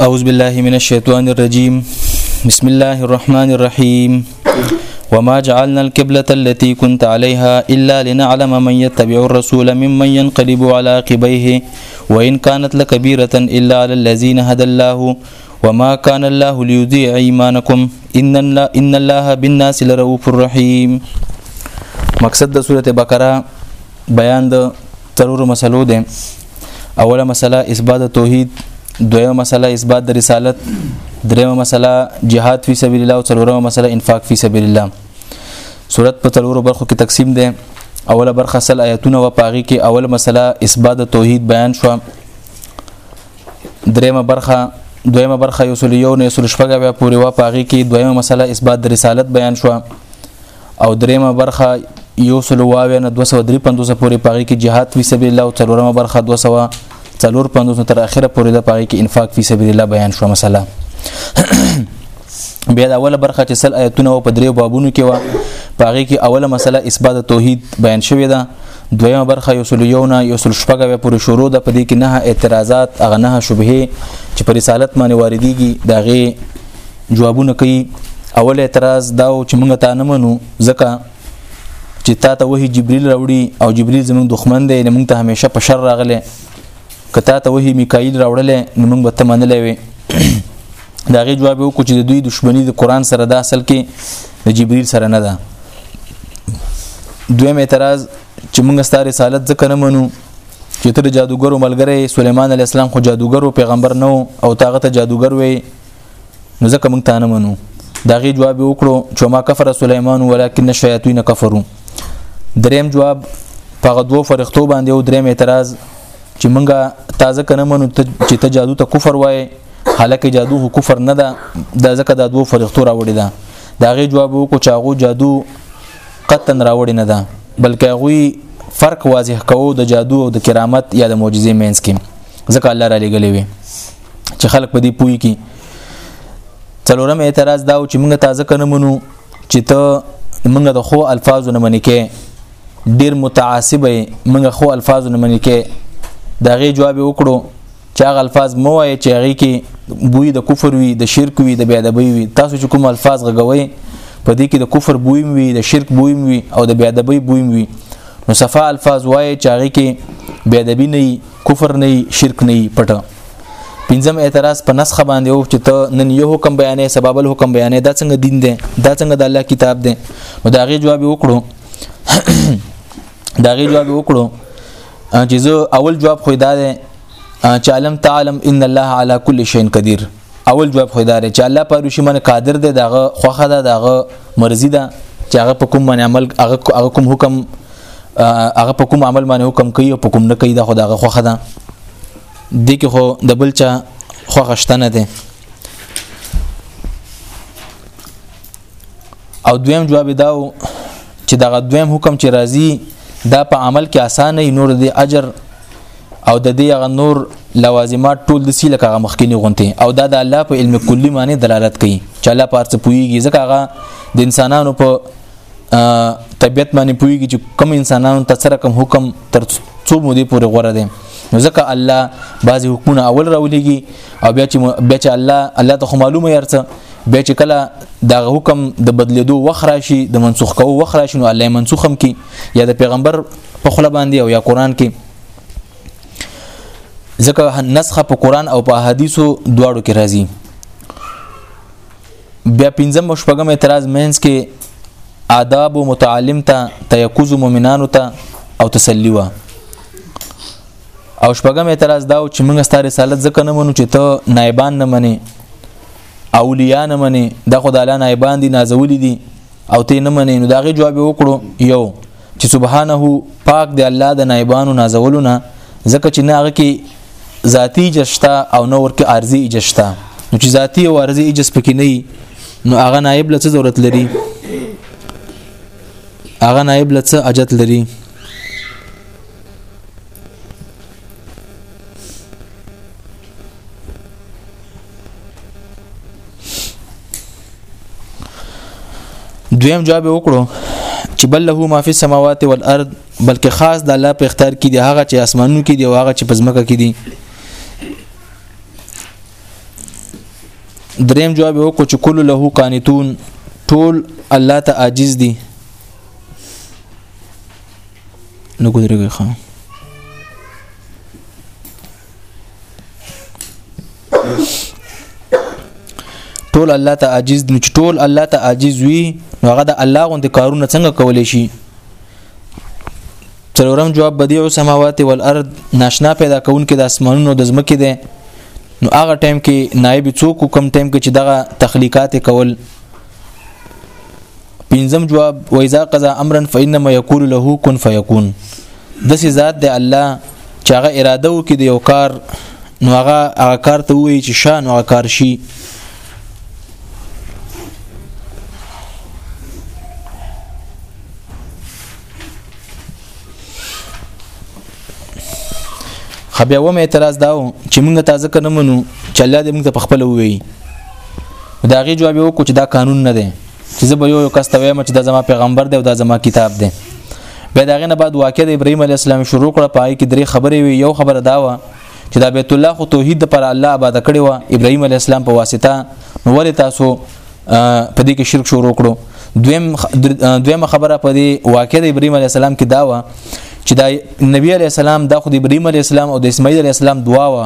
أعوذ بالله من الشيطان الرجيم بسم الله الرحمن الرحيم وما جعلنا القبلة التي كنت عليها إلا لنعلم من يتبع الرسول ممن ينقلب على عقبيه وإن كانت لكبيرة إلا على الذين هدى الله وما كان الله ليضيع إيمانكم إن الله بالناس لرؤوف رحيم مقصد د سوره بقره بیان د ترور مسلو ده اوله مسله اثبات توحید دویمه مسله اثبات د رسالت دریمه مسله جهاد فی سبیل الله او څلورمه مسله انفاق فی سبیل الله صورت په څلورو برخو کې تقسیم ده اوله برخه سل آیتونه و پاغي کې اول مسله اثبات د توحید بیان شو دریمه برخه دویمه برخه یو سل یو نه سل شپږه بیا پورې و پاغي کې دویمه مسله اثبات د رسالت بیان شو او دریمه برخه یو سل واویا نه 253 پورې پاغي کې جهاد فی سبیل الله او څلورمه برخه 254 تر اخره پورې د پاغي کې انفاق فی سبیل الله بیان شو مسله بیا د اوله برخه چې سل آیتونه او په دریو بابونو کې و پاغي کې اوله مسله اثبات توحید بیان شوې ده دویمه برخه یو سل یو نه یو سل شپږه پورې شروع ده په دې کې نه اعتراضات اغه نه شبهه چې پر رسالت باندې واردېږي داغه جوابونه کوي اول اعتراض دا و چې موږ ته نه منو ځکه چې تا ته وਹੀ جبريل راوړي او جبريل زموږ دښمن دی موږ ته همیشه په شر راغله کته ته وਹੀ میکائیل راوړل نو موږ به تمنلې وي دا غي جواب وکړو چې د دوی دښمنی د قران سره د اصل کې د جبريل سره نه ده دویم اعتراض چې موږ ستاره رسالت ځکه نه منو چې تر جادوګرو ملګری سليمان عليه السلام خو جادوګرو پیغمبر نه او تاغه ته جادوګر وي نو ځکه موږ ته نه منو دا غي جواب وکړو چې ما کفر سليمان ولكن الشياطين كفروا دریم جواب په دوو فرښتو باندې او دریم اعتراض چې مونږه تازه کنه منو چې ته جادو ته کفر وای حالکه جادو هو کفر نه ده دا ځکه دا دوو فرښتو راوړي ده دا غي جواب وکړو چې هغه جادو قطن راوړي نه ده بلکې هغه فرق واضح کوو د جادو او د کرامت یا د معجزې مینس کې ځکه الله را لګلې وي چې خلک په دې پوي کی څلورم اعتراض دا و چې موږ تازه کنه منو چې ته موږ د خو الفاظو نه منې کې ډیر متعصب موږ خو الفاظو نه منې کې دا غي جواب وکړو چې هغه الفاظ مو وایي چې هغه کې بوی د کفر وي د شرک وي د بیا د بوی وي تاسو چې کوم الفاظ غږوي په دې کې د کفر بوی وي د شرک بوی وي او د بیا د بوی بوی وي نو صفه الفاظ وایي چې هغه کې بیا د بی نه کفر نه شرک نه پټه پنځم اعتراض په نسخه باندې او چې ته نن یو حکم بیانې سبب له حکم بیانې دا څنګه دین دی دا څنګه د الله کتاب دی نو دا غي جواب وکړو دا غي جواب وکړو چې زه اول جواب خو دا دی چې علم تعلم ان الله على كل شيء قدير اول جواب خو دار چې الله په روشي من قادر دی دغه خوخه ده دغه مرزي ده چې هغه په کوم باندې عمل هغه هغه کوم حکم هغه په کوم عمل باندې حکم کوي او په کوم نه کوي دا خو دغه خوخه ده دي کې خو د بل چا خوخه شته نه ده او دویم جواب داو چې دغه دویم حکم چې راځي دا په عمل کې اسانه نور دی اجر او د دې هغه نور لوازمات ټول د سیله کاغه مخکینی غونته او دا د الله په علم کلی معنی دلالت کوي چې الله پارڅ پويږي ځکه هغه د انسانانو په طبيعت باندې پويږي چې کم انسانانو ته سره کم حکم تر څو مودې پورې غوړه دي نو ځکه الله بعضی حکمونه اول راولېږي او بیا چې بیا چې الله الله ته معلومه يرڅه بیا چې کله دا حکم د بدلیدو وخت راشي د منسوخ کوو وخت راشي نو الله منسوخم کی یا د پیغمبر په خله باندې او یا قران کې ځکه نسخه په قران او په حدیثو دواړو کې راځي بیا پنځم او شپږم اعتراض مینس کې آداب او متعلم ته تیکوز مؤمنانو ته او تسلی وا او شپږم اعتراض دا چې موږ ستاره رسالت ځکه نه منو چې ته نایبان نه منې اولیاء نه منې د خدای له نایبان دي نازولې دي او ته نه منې نو داغه جواب وکړو یو چې سبحانه پاک دی الله د نایبانو نازولو نه ځکه چې نه هغه کې ذاتی جشتا او نه ورکه ارزي جشتا نو چې ذاتی او ارزي جس پکې نه نو هغه نایب لڅ ضرورت لري هغه نایب لڅ اجت لري دویم جواب وکړو چې بل له ما فی السماوات والارض بلکې خاص د الله په اختیار کې دی هغه چې اسمانونو کې دی او هغه چې پزمکه کې دی دریم جواب وکړو چې کل له قانتون ټول الله ته عاجز دي نو ګذرګي خان ټول الله ته عاجز نو ټول الله ته عاجز وي نو هغه د الله غوند کارونه څنګه کولای شي څلورم جواب بدیع السماوات والارض ناشنا پیدا کون کې د اسمانونو د زمکه ده نو هغه ټایم کې نائب څوک کم ټایم کې چې دغه تخلیقات کول پنځم جواب و اذا قضا امرا فانما يقول له كن فيكون د سي ذات د الله چې هغه اراده وکړي د یو کار نو هغه هغه کار ته وایي چې شان هغه کار شي خبیا و مې اعتراض داو چې موږ ته ځکه نه منو چې الله دې موږ ته په خپل ووي دا غي جواب وکړو چې دا قانون نه دی چې زه به یو یو کس ته وایم چې دا زما پیغمبر دی او دا زما کتاب دی بیا دغه نه بعد واقع د ابراهیم علی السلام شروع کړه پای کې درې خبرې وي یو خبره دا و چې دا بیت الله خو توحید پر الله آباد کړی و ابراهیم علی السلام په واسطه نو ولې تاسو په دې کې شرک شروع کړو دویم دویم خبره په دې واقع د ابراهیم علی السلام کې دا و چې دا نبی علی السلام دا خو د ابراهیم علی السلام او د اسماعیل علی السلام دعا و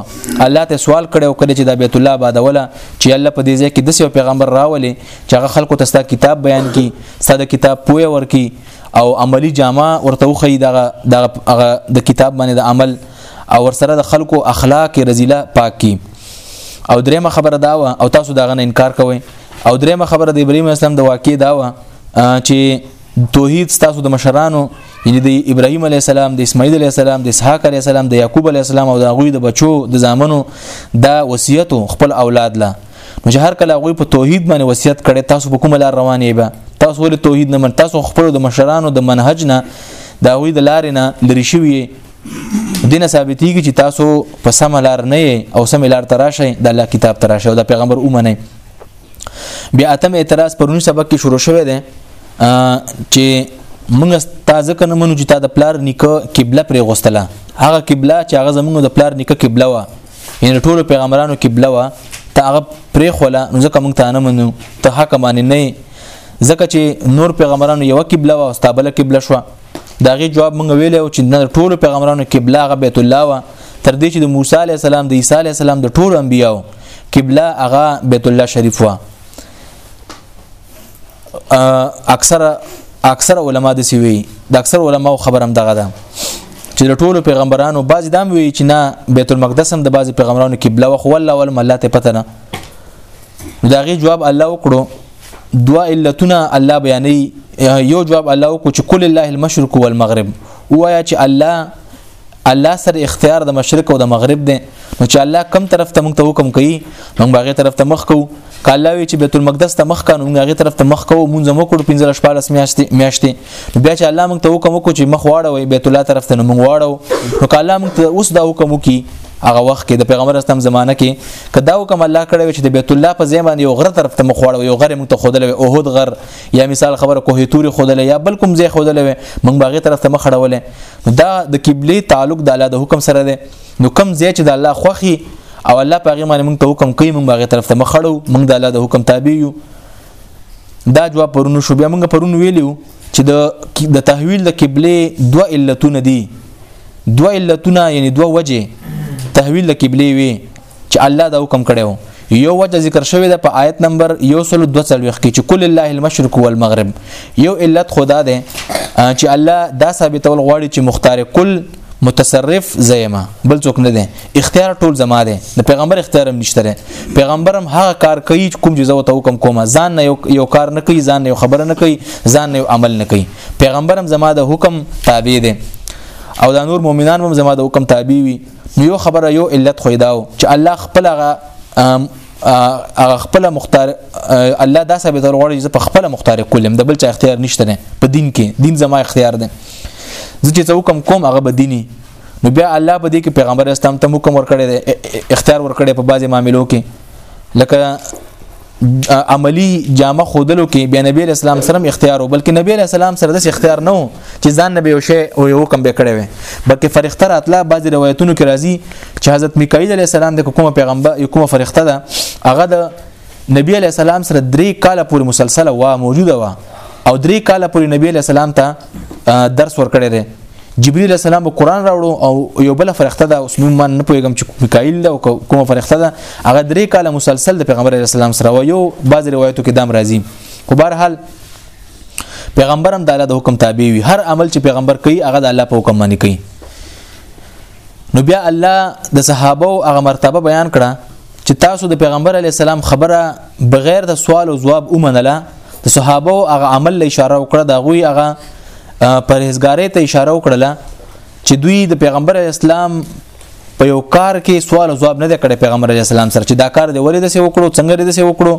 الله ته سوال کړو کړي چې دا بیت الله آبادوله چې الله په دې ځای کې د یو پیغمبر راولي چې هغه خلکو ته ستا کتاب بیان کی ستا د کتاب پوهه ورکی او عملی جامه ورته وخی دغه دغه د کتاب باندې د عمل او ورسره د خلکو اخلاق رزيله پاک کی او درېمه خبره دا و او تاسو دغه نه انکار کوئ او درېمه خبره د ابراهيم اسلام د واقع دا و چې توحید تاسو د مشرانو یعنی د ابراهیم علی السلام د اسماعیل علی السلام د اسحاق علی السلام د یعقوب علی السلام او د غوی د بچو د زامنو دا وصیت خپل اولاد له نو چې هر کله هغه په توحید باندې وصیت کړي تاسو په کومه لار روانې به تاسو ولې توحید نه من تاسو خپل د مشرانو د منهج نه د هغوی د لارې نه لري شوي دینه ثابتېږي چې تاسو په سم لار نه او سم لار تراشئ د الله کتاب تراشئ او د پیغمبر اومنئ بیا اتم اعتراض پرونی سبق کې شروع شوه دی چې موږ تازه کنه مونږ چې تا د پلار نیکه قبله پرې غوستله هغه قبله چې هغه زمونږ د پلار نیکه قبله و یعنی ټول پیغمبرانو قبله وا ته هغه پرې خوله نو ځکه مونږ ته نه منو ته حق باندې نه ځکه چې نور پیغمبرانو یو قبله وا او ستابله قبله شو دا غي جواب مونږ ویل او چې د ټول پیغمبرانو قبله هغه بیت الله وا تر دې چې د موسی علی السلام د عیسی علی السلام د ټول انبیاو قبله هغه بیت الله شریف وا اکثره اکثر علما د سی وی د اکثر علما خبرم دغه ده چې د ټولو پیغمبرانو باز دام وی چې نه بیت المقدس هم د باز پیغمبرانو قبله وخ ولا ول ملاته پته نه دا غي جواب الله وکړو دوا علتنا الله بیانې یو جواب الله وکړو چې کل الله المشرق والمغرب وایا چې الله الله سره اختیار د مشرق او د مغرب دی نو چې الله کم طرف ته موږ ته حکم کوي موږ باغې طرف ته مخ کوو کله وی چې بیت المقدس ته مخ کانو موږ هغه طرف ته مخ کوو موږ زمو کړو 15 14 میاشتې میاشتې بیا چې الله موږ ته حکم وکړي چې مخ واړوي بیت الله طرف ته موږ واړو نو کله موږ ته اوس دا حکم وکړي هغه وخت کې د پیغمبر اسلام زمانہ کې کدا حکم الله کړی چې د بیت الله په ځای باندې یو غره طرف ته مخ واړو یو غره موږ ته خودلوي اوهد غر یا مثال خبره کوه توري خودلې یا بل کوم ځای خودلې وي موږ باغې طرف ته مخ اړولې دا د قبله تعلق د الله د حکم سره ده نو کم ځای چې د الله خوخي او الله پاغه باندې موږ ته حکم کوي موږ باغې طرف ته مخ اړو موږ د الله د حکم تابع یو دا جواب پرونو شو بیا موږ پرونو ویلو چې د د تحویل د قبله دوه علتونه دي دوه علتونه یعنی دوه وجه تحویل د قبله وي چې الله دا حکم کړو یو وجه ذکر شوی ده په آیت نمبر 142 کې چې کل الله المشرق والمغرب یو علت خدا ده چې الله دا ثابتول غواړي چې مختار کل متصرف زېما بل څوک نه دی اختیار ټول زما دی د پیغمبر اختیار هم نشته پیغمبر هم هغه کار کوي کوم جزا او حکم کوم ځان نه یو کار نه کوي ځان نه خبره نه کوي ځان نه عمل نه کوي پیغمبر هم زما د حکم تابع دی او د نور مؤمنان هم زما د حکم تابع وي نو یو خبره یو علت خو داو چې الله خپل هغه هغه خپل مختار الله دا ثابت ورغړي چې په خپل مختار کولم د بل چا اختیار نشته نه په دین کې دین زما اختیار دی زه چې حکم کوم هغه به دیني نو بیا الله په دې کې پیغمبر اسلام ته حکم ورکړي اختیار ورکړي په بعضي معاملو کې لکه عملی جامه خودلو کې بیا نبی اسلام سره اختیار او بلکې نبی اسلام سره د اختیار نه چې ځان نبی او شی او یو کم به کړی وي بلکې فرښتہ راتله بعضی روایتونو کې راځي چې حضرت میکائیل علی السلام د کومه پیغمبر یو کومه فرښتہ ده هغه د نبی علی السلام سره درې کاله پورې مسلسله وا موجوده وا او درې کاله پورې نبی علی السلام ته درس ورکړی دی جبريل السلام به قران راوړو او یو بل فرښتہ دا اوس مونږ نه پوهیږم چې میکائیل دا کومه فرښتہ ده هغه درې کاله مسلسل د پیغمبر اسلام سره و یو بعض روایتو کې دام راځي خو بهر حال پیغمبرم د الله د حکم تابع وي هر عمل چې پیغمبر کوي هغه د الله په حکم باندې کوي نو بیا الله د صحابه او هغه مرتبه بیان کړه چې تاسو د پیغمبر علی السلام خبره بغیر د سوال او جواب ومنله د صحابه او هغه عمل له اشاره وکړه دا غوي هغه پرهیزګارې ته اشاره وکړه چې دوی د پیغمبر علی السلام په یو کار کې سوال او جواب نه دی کړی پیغمبر علی السلام سره چې دا کار دی ولې د څه وکړو څنګه دی د څه وکړو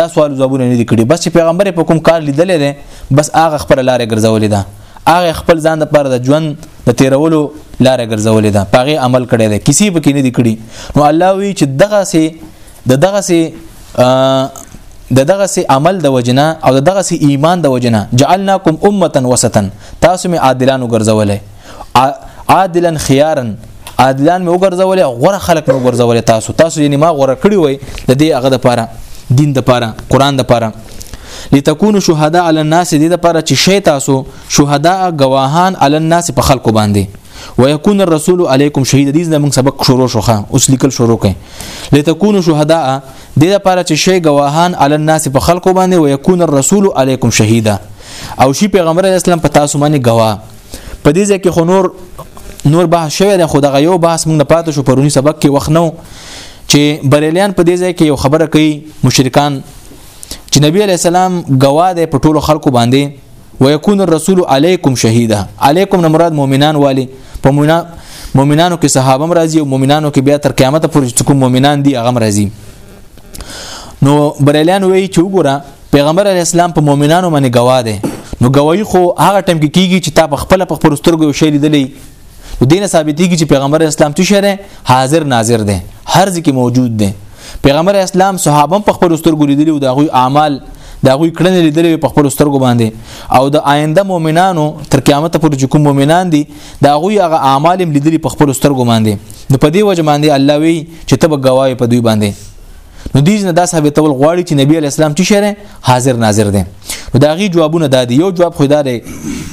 دا سوال جوابونه نه دي کړی بس چې پیغمبر په کوم کار لیدلې بس هغه خبره لارې ګرځولې ده هغه خپل ځان لپاره د ژوند د تیرولو لار ګرځولې ده پاغه عمل کړی دی کسی به کې نه دی کړی نو الله وی چې دغه سي د دغه سي د دغه سي عمل د وجنه او د دغه سي ایمان د وجنه جعلناکم امه وسطا تاسو می عادلانو ګرځولې عادلا خيارا عادلان می وګرځولې غوړه خلک می وګرځولې تاسو تاسو یې ما غوړه کړی وای د دې هغه د پاره دین د پاره قران د پاره لتكونوا شهداء على الناس دې لپاره چې شي تاسو شهداء گواهان على الناس په خلکو باندې ويكون الرسول عليكم شهيد دې زموږ سبق شروع شوخه اوس لیکل شروع کړي لتكونوا شهداء دې لپاره چې شي گواهان على الناس په خلکو باندې ويكون الرسول عليكم شهيدا او شي پیغمبر اسلام په تاسو باندې گواه په دې ځکه خو نور نور بحث شوی دی خو دغه یو بحث موږ نه پاتې شو پرونی سبق کې وخت نو چې بریلیان په دې ځای کې یو خبره کوي مشرکان چې نبی علی السلام گواه دی په ټولو خلکو باندې ويكون الرسول عليكم شهيدا عليكم مراد مؤمنان والي په مؤمنانو کې صحابه مرضی او مؤمنانو کې بیا تر قیامت پورې کوم مؤمنان دي هغه مرضی نو بریلیان وایي چې وګوره پیغمبر علی اسلام په مؤمنانو باندې گواه دی نو گواہی خو هغه ټیم کې کیږي چې تا په خپل په خپل سترګو شې لیدلې نو دینه ثابتېږي چې پیغمبر اسلام څه شری حاضر ناظر دی هر ځکه موجود دی پیغمبر اسلام صحابه په خپل سترګو لیدلی او د غوي اعمال د غوي کړنې لیدلې په خپل سترګو باندې او د آینده مؤمنانو تر قیامت پورې چې کوم مؤمنان دي د غوي هغه اعمال لیدلې په خپل سترګو باندې د پدې وجه باندې الله وی چې تب گواهی په دوی باندې نو دیز نه دا ثابتول غواړي چې نبی اسلام چې شری حاضر ناظر دی نو دا غي جوابونه دادي یو جواب خو دا دی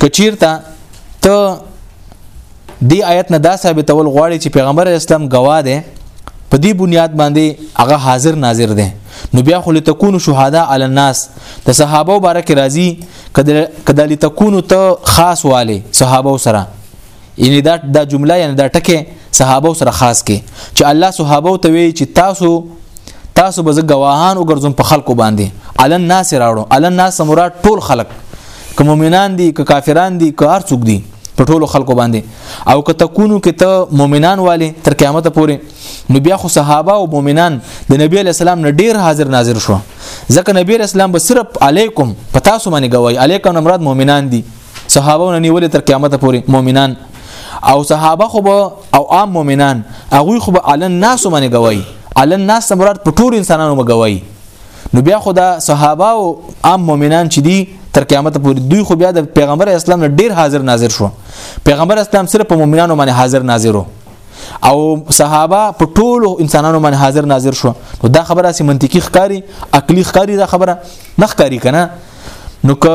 کچیرته ته دی آیت نه دا ثابتول غواړي چې پیغمبر اسلام گواه دی په دې بنیاد باندې هغه حاضر ناظر دی نو بیا خو لتكون شهدا علی الناس د صحابه مبارک راضی کدا لتكون ته خاص والي صحابه سره یعنی دا د جمله یعنی دا ټکه صحابه سره خاص کې چې الله صحابه ته وی چې تاسو تاسو به ګواهان وګرځم په خلکو باندې علن ناس راړو علن ناس مراد ټول خلک که مؤمنان دي که کافران دي که هر څوک دي په ټولو خلکو باندې او که تکونو کې ته مؤمنان والي تر قیامت پورې نو بیا خو صحابه او مؤمنان د نبی علی السلام نه ډیر حاضر ناظر شو ځکه نبی علی السلام به صرف علیکم پتا سو باندې گواہی علیکم مراد مؤمنان دي صحابه نه نیولې تر قیامت پورې مؤمنان او صحابه خو به او عام مؤمنان هغه خو به علن ناس باندې گواہی علن ناس مراد په ټول انسانانو به گواہی نو بیا خو دا صحابه او عام مؤمنان چې دي تر قیامت پورې دوی خو بیا د پیغمبر اسلام نه ډیر حاضر ناظر شو پیغمبر اسلام صرف په مؤمنانو باندې حاضر ناظر او صحابه په ټولو انسانانو باندې حاضر ناظر شو نو دا خبره سي منطقي ښکاری عقلي ښکاری دا خبره نه ښکاری کنه نو که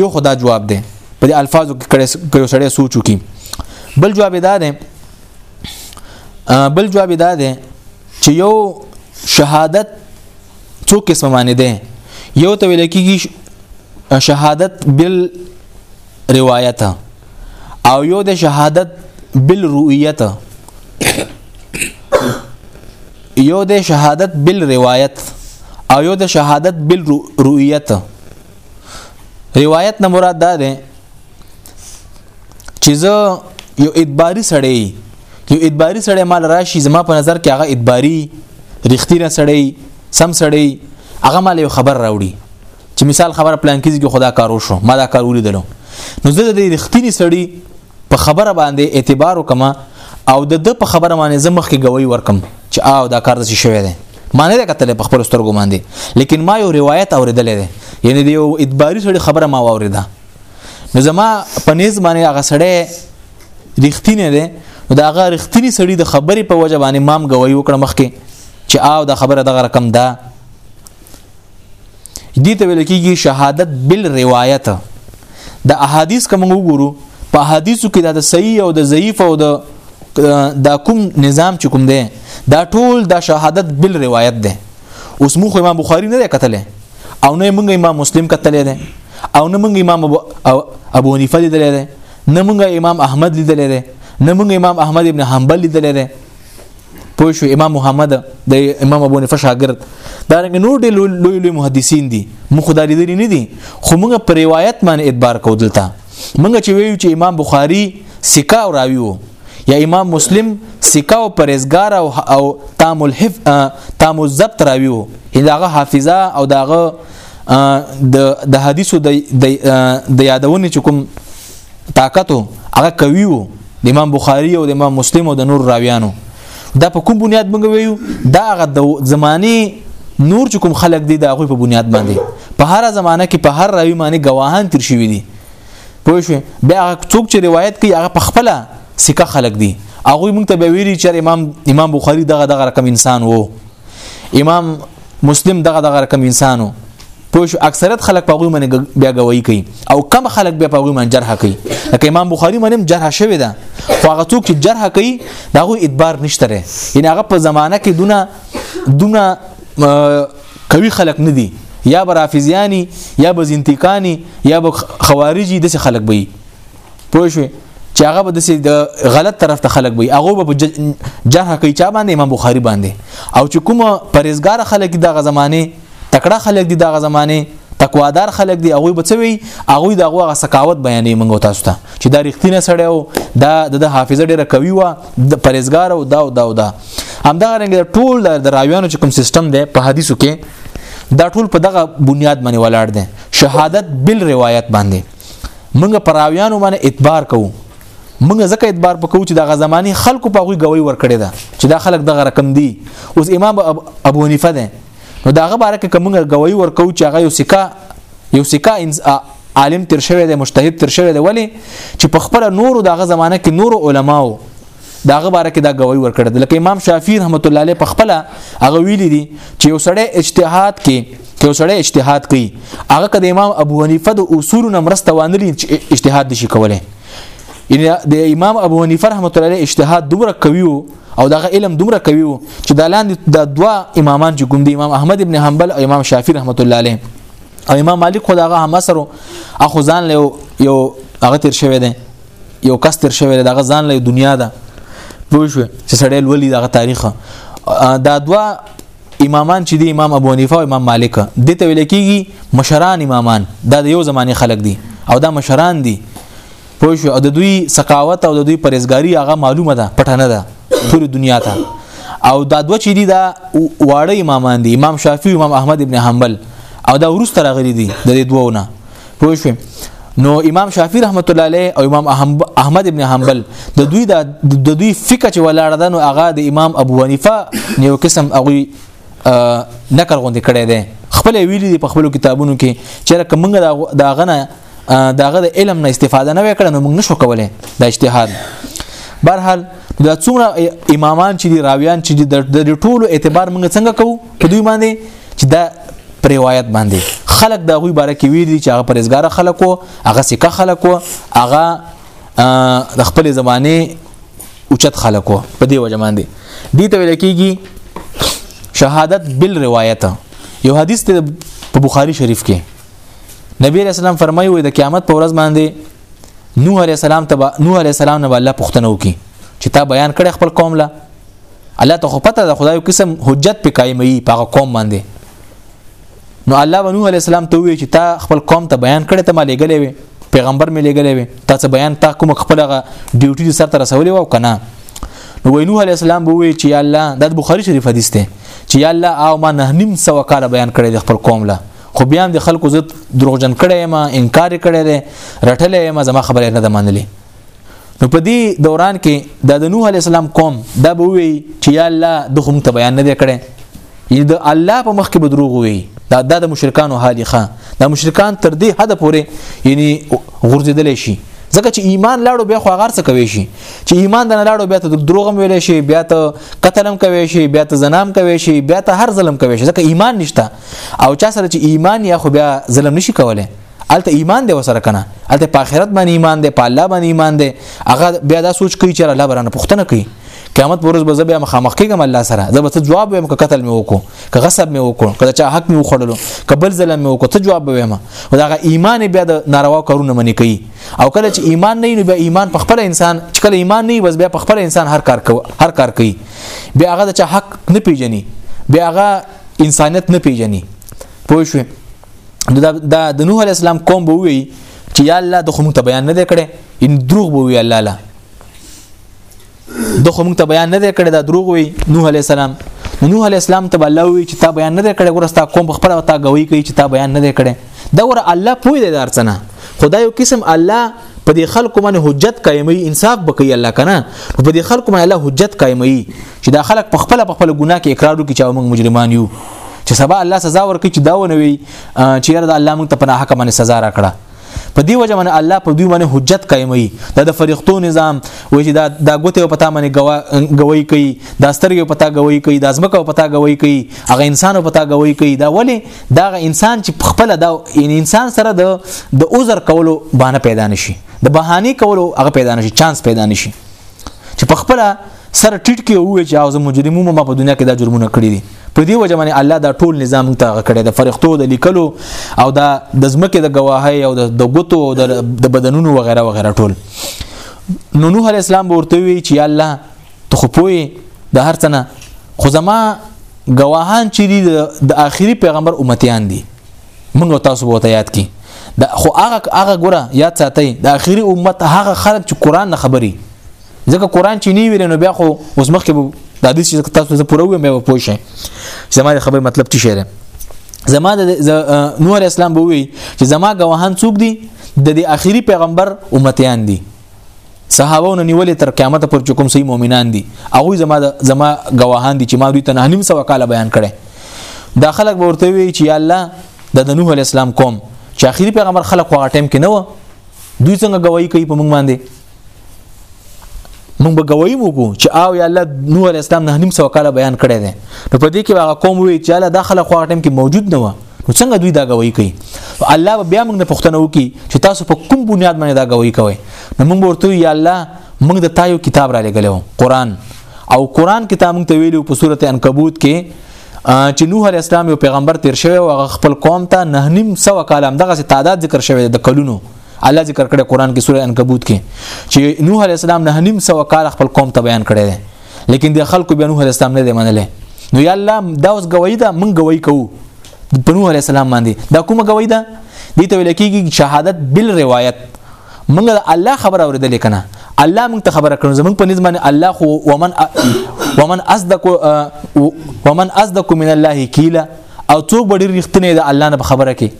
یو خدا جواب دی په دې الفاظو کې کړي سړی سوچ وکي بل جواب دا دی بل جواب دا دی چې یو شهادت څو قسم معنی ده یو ته ویل کېږي شهادت بل روایت او یو د شهادت بل رؤیت یو د شهادت بل روایت او یو د شهادت بل رؤیت روایت نه مراد ده چې زه یو ادباری سړی یو ادباری سړی مال راشي زما په نظر کې هغه ادباری رښتینه سړی سم سړی هغه مال یو خبر راوړي چې مثال خبره پلان کیږي خدا کارو شو ما دا کار ولیدلو نو زه د رښتینی سړی په خبره باندې اعتبار وکم او د د په خبره باندې زمخ کې گوي ورکم چې آو دا کار د څه شوی دی ما نه کتل په خپل سترګو باندې لیکن ما یو روایت اوریدلې ده یعنی د یو ادباري سړي خبره ما واوریده نو زما په نيز باندې هغه سړی رښتینی دی نو دا هغه رښتینی سړي د خبرې په وجه باندې مام گوي وکړ مخکې چې آو دا خبره دغه رقم ده دي ته ویل کېږي شهادت بل روایت د احادیث کوم وګورو په احادیثو کې د صحیح او د ضعیف او د دا کوم نظام چې کوم دی دا ټول د شهادت بل روایت دی اوس موږ امام بخاری نه کتلې او نه موږ امام مسلم کتلې ده او نه موږ امام ابو, ابو حنیفه لیدلې ده نه موږ امام احمد لیدلې ده نه موږ امام احمد ابن حنبل لیدلې ده پوه شو امام محمد د امام ابو حنیفه شاګرد دا رنګ نور ډېر لوی لوی محدثین دي مو خدای دې نه دي خو موږ پر روایت باندې اعتبار کو دلته موږ چې ویو چې امام بخاری سکا او راوی وو یا امام مسلم سکا او پرهیزګار او او تام الحف تام الضبط راوی وو داغه حافظه او داغه د د حدیثو د د یادونه چې کوم طاقت هغه قوي وو د امام بخاری او د امام مسلم او د نور راویانو دا په کوم بنیاد موږ ویو دا هغه د زماني نور چې کوم خلک دي دا غوي په بنیاد باندې په هر زمانه کې په هر راوي باندې گواهان تر شوی دي پوه شو بیا هغه څوک چې روایت کوي هغه په خپل سکه خلک دي هغه موږ ته به ویلي چې امام امام بخاری دغه دغه رقم انسان وو امام مسلم دغه دغه رقم انسانو پوه شو اکثریت خلک په غوی باندې بیا گواہی کوي او کم خلک بیا په غوی باندې جرح کوي لکه امام بخاری باندې جرح شوی ده خو هغه څوک چې جرح کوي دا غو ادبار نشته لري ان هغه په زمانہ کې دونه دونه کوي خلک نه دي یا برافیزیانی یا بزنتیکانی یا خوارجی دسه خلک بي پوه شو چې هغه به د غلط طرف ته خلک وي هغه به جرح کوي چا باندې امام بخاری باندې او چې کوم پرېزګار خلک دغه زمانه تکړه خلک دي دغه زمانه تقوادار خلک دی هغه بچوي هغه د هغه سکاوت بیانې منغو تاسو ته چې دا رښتینه سړی او دا د حافظه ډیره قوي و د پرېزګار او دا او دا او دا همدا رنګ ټول د راویانو چې کوم سیستم دی په حدیثو کې دا ټول په دغه بنیاد باندې ولاړ دي شهادت بل روایت باندې موږ پر راویانو باندې اعتبار کوو موږ ځکه اعتبار وکړو چې دغه زماني خلکو په غوي غوي ورکړي ده چې دا خلک دغه رقم دي اوس امام ابو حنیفه ده نو داغه باره کې کومه غوي ورکو چې هغه یو سکه یو سکه عالم تر شوی دی مجتهد تر شوی دی ولی چې په خپل نورو دغه زمانه کې نورو علماو دا غو باره کې دا غوي ورکړه ده لکه امام شافعي رحمت الله علیه په خپل هغه ویلي دي چې یو سړی اجتهاد کې یو سړی اجتهاد کوي هغه کده امام ابو حنیفه د اصول نمرسته وانلی چې اجتهاد نشي کولای یعنی د امام ابو حنیفه رحمت الله علیه اجتهاد دومره کوي او دغه علم دومره کوي چې د لاندې د دوا امامان چې کوم دي امام احمد ابن حنبل او امام شافعي رحمت الله علیه او امام مالک خداغه هم اثر اخو ځان له یو هغه تیر شوی دی یو کس تر شوی دی دغه ځان له دنیا ده پوه شو چې سړی لولي دغه تاریخ دا دوا امامان چې دی امام ابو حنیفه او امام مالک د ته ویل کېږي مشران امامان دا د یو زمانه خلک دي او دا مشران دي پوه شو او د دوی سقاوت او د دوی پرېزګاری هغه معلومه ده پټنه ده ټول دنیا ته او دا دوه چې دي دا واړه امامان دي امام شافعي امام احمد ابن حنبل او دا ورسته راغلي دي د دوونه پوه شو نو امام شافعي رحمت الله علیه او امام احمد ابن حنبل د دوی د دوی فقہ چې ولاړ ده نو هغه د امام ابو حنیفه نیو قسم هغه نکر غوندې کړی دی خپل ویلي دی په خپل کتابونو کې چې لکه موږ دا غنه داغه د علم نه استفاده نه وکړ نو موږ نشو کولای دا اجتهاد برحال دا څومره امامان چې دی راویان چې د ټولو اعتبار موږ څنګه کوو په دوی باندې چې دا پر روایت باندې خلک د غوي باره کې ویل چې هغه پرېزګار خلکو هغه سکه خلکو هغه د خپل زمانه اوچت خلکو په دی وجه باندې دي ته ویل کېږي شهادت بل روایت یو حدیث ته په بخاری شریف کې نبی رسول الله فرمایي وي د قیامت په ورځ باندې نوح علی السلام ته نوح علی السلام نه الله پښتنه وکي چې تا بیان کړي خپل قوم له الله ته خو پته ده خدای قسم حجت په قائمي په قوم باندې نو الله ونو عليه السلام ته وی چې تا خپل قوم ته بیان کړی ته ما لګلې وي پیغمبر مې لګلې وي تا څه بیان تا کوم خپل ډیوټي سره تر رسولې و کنه نو وینو علی السلام به وی چې الله د بخاری شریف حدیث ته چې یا الله او ما نه نیم سو کال بیان کړی د خپل قوم له خو بیا هم د خلکو زت دروغجن کړی ما انکار کړی رټلې ما زما خبره نه ده منلې نو په دې دوران کې د نوح علی السلام قوم دا به وی چې یا الله د خو ته بیان نه کړي یی د الله په مخ کې به دروغ وی دا د مشرکانو حالي ښه د مشرکان تر دې حد پورې یعنی غورځیدل شي ځکه چې ایمان لاړو بیا خو غار څه کوي شي چې ایمان د لاړو بیا ته دروغ هم ویل شي بیا ته قتل هم کوي شي بیا ته زنام کوي شي بیا ته هر ظلم کوي شي ځکه ایمان نشته او چا سره چې ایمان یا خو بیا ظلم نشي کولای الته ایمان دی وسره کنه الته په آخرت باندې ایمان دی په الله باندې ایمان دی هغه بیا دا سوچ کوي چې الله برانه پښتنه کوي قیامت پرز به بیا مخامخ کېږم الله سره زه به څه جواب ویم که قتل مې وکړو که غصب مې وکړو که چا حق مې وخړلو که بل ظلم مې وکړو څه جواب به ویم او دا ایمان بیا د ناروا کارونه منې کوي او کله چې ایمان نه نو بیا ایمان په خپل انسان چې کله ایمان نه بس بیا په خپل انسان هر کار کوي هر کار کوي بیا هغه د چا حق نه پیژني بیا هغه انسانیت نه پیژني پوه شئ دا د نوح علی السلام قوم به وی چې یا الله د خو ته بیان نه کړي ان دروغ به وی الله لا د خو ته بیان نه کړي دا دروغ وی نوح علی السلام نوح علی السلام ته الله وی چې تا بیان نه کړي ورستا قوم خپل تا غوي کوي چې تا بیان نه کړي دا ور الله پوی دی درڅنه خدای قسم الله په دې خلکو باندې حجت قائمي انصاف بکي الله کنه په دې خلکو باندې الله حجت قائمي چې دا خلک په خپل په خپل ګناه کې اقرار وکړي چې موږ مجرمان یو چې سبا الله سزا ورکړي چې دا ونه وي چې یاره د الله موږ ته پناه حق باندې سزا راکړه په دی وجه باندې الله په دوی باندې حجت قائموي دا د فرښتو نظام و چې دا د غوته په تا باندې گواہی کوي دا سترګې په تا گواہی کوي دا ځمکه په تا گواہی کوي هغه انسان په تا گواہی کوي دا ولی دا انسان چې خپل دا انسان سره د د عذر کولو بانه پیدا نشي د بهاني کولو هغه پیدا نشي چانس پیدا نشي چې په خپل سر ټیټ کې وویل چې او زه مجرم وم ما په دنیا کې دا جرمونه کړی دي په دې وجه باندې الله دا ټول نظام ته کړی د فرښتو د لیکلو او دا د ځمکې د گواهی او د ګوتو او د بدنونو وغیرہ وغیرہ ټول نو نوح علی السلام ورته وی چې الله ته خو پوي د هر څنه خو زما گواهان چې دي د آخري پیغمبر امتیان دي موږ تاسو به یاد کی د خو هغه هغه ګره یاد ساتي د آخري امت هغه خلک چې قران نه خبري ځکه قران چې نه ویل نو بیا خو اوس مخکې د حدیث چې تاسو ته پوره ومه پوه شئ زما د خبرې مطلب څه شی زما د نوح علی السلام به وی چې زما غواهان څوک دي د دې اخیری پیغمبر امتیان دي صحابه نو نیولې تر قیامت پر چکم سي مؤمنان دي هغه زما زما غواهان دي چې ما دوی ته نه نیم سو کال بیان کړي دا خلک به ورته وی چې الله د نوح علی السلام قوم چې اخیری پیغمبر خلک واغ ټیم کې نه و دوی څنګه گواہی کوي په موږ باندې مونږ به گواہی وکړو چې او یا الله نوح علی السلام نه نیم سو کاله بیان کړی دی نو په دې کې هغه قوم وی چې الله داخله خو ټیم کې موجود نه و نو څنګه دوی دا گواہی کوي الله بیا موږ نه پښتنه وکي چې تاسو په کوم بنیاد باندې دا گواہی کوي نو موږ ورته یا الله موږ د تایو کتاب را لګلو قران او قران کتاب موږ ته ویلو په سورته عنکبوت کې چې نوح علی السلام یو پیغمبر تیر شوی او خپل قوم ته نه نیم سو کاله دغه تعداد ذکر شوی د کلونو الله ذکر کړی قران کې سوره عنکبوت کې چې نوح علی السلام نه نیم سو کال خپل قوم ته بیان کړی دی لیکن د خلکو بیا نوح علی السلام نه دی منلی نو یا الله دا اوس گواہی ده مونږ گواہی کوو په نوح علی السلام باندې دا کومه گواہی ده دې ته ویل کېږي شهادت بل روایت مونږ د الله خبر اورېدلې کنه الله مونږ ته خبره کړو زمونږ په نسبت باندې الله خو ومن ومن اصدق ومن اصدق من الله کیلا او څوک به ډېر رښتینی د الله نه خبره کوي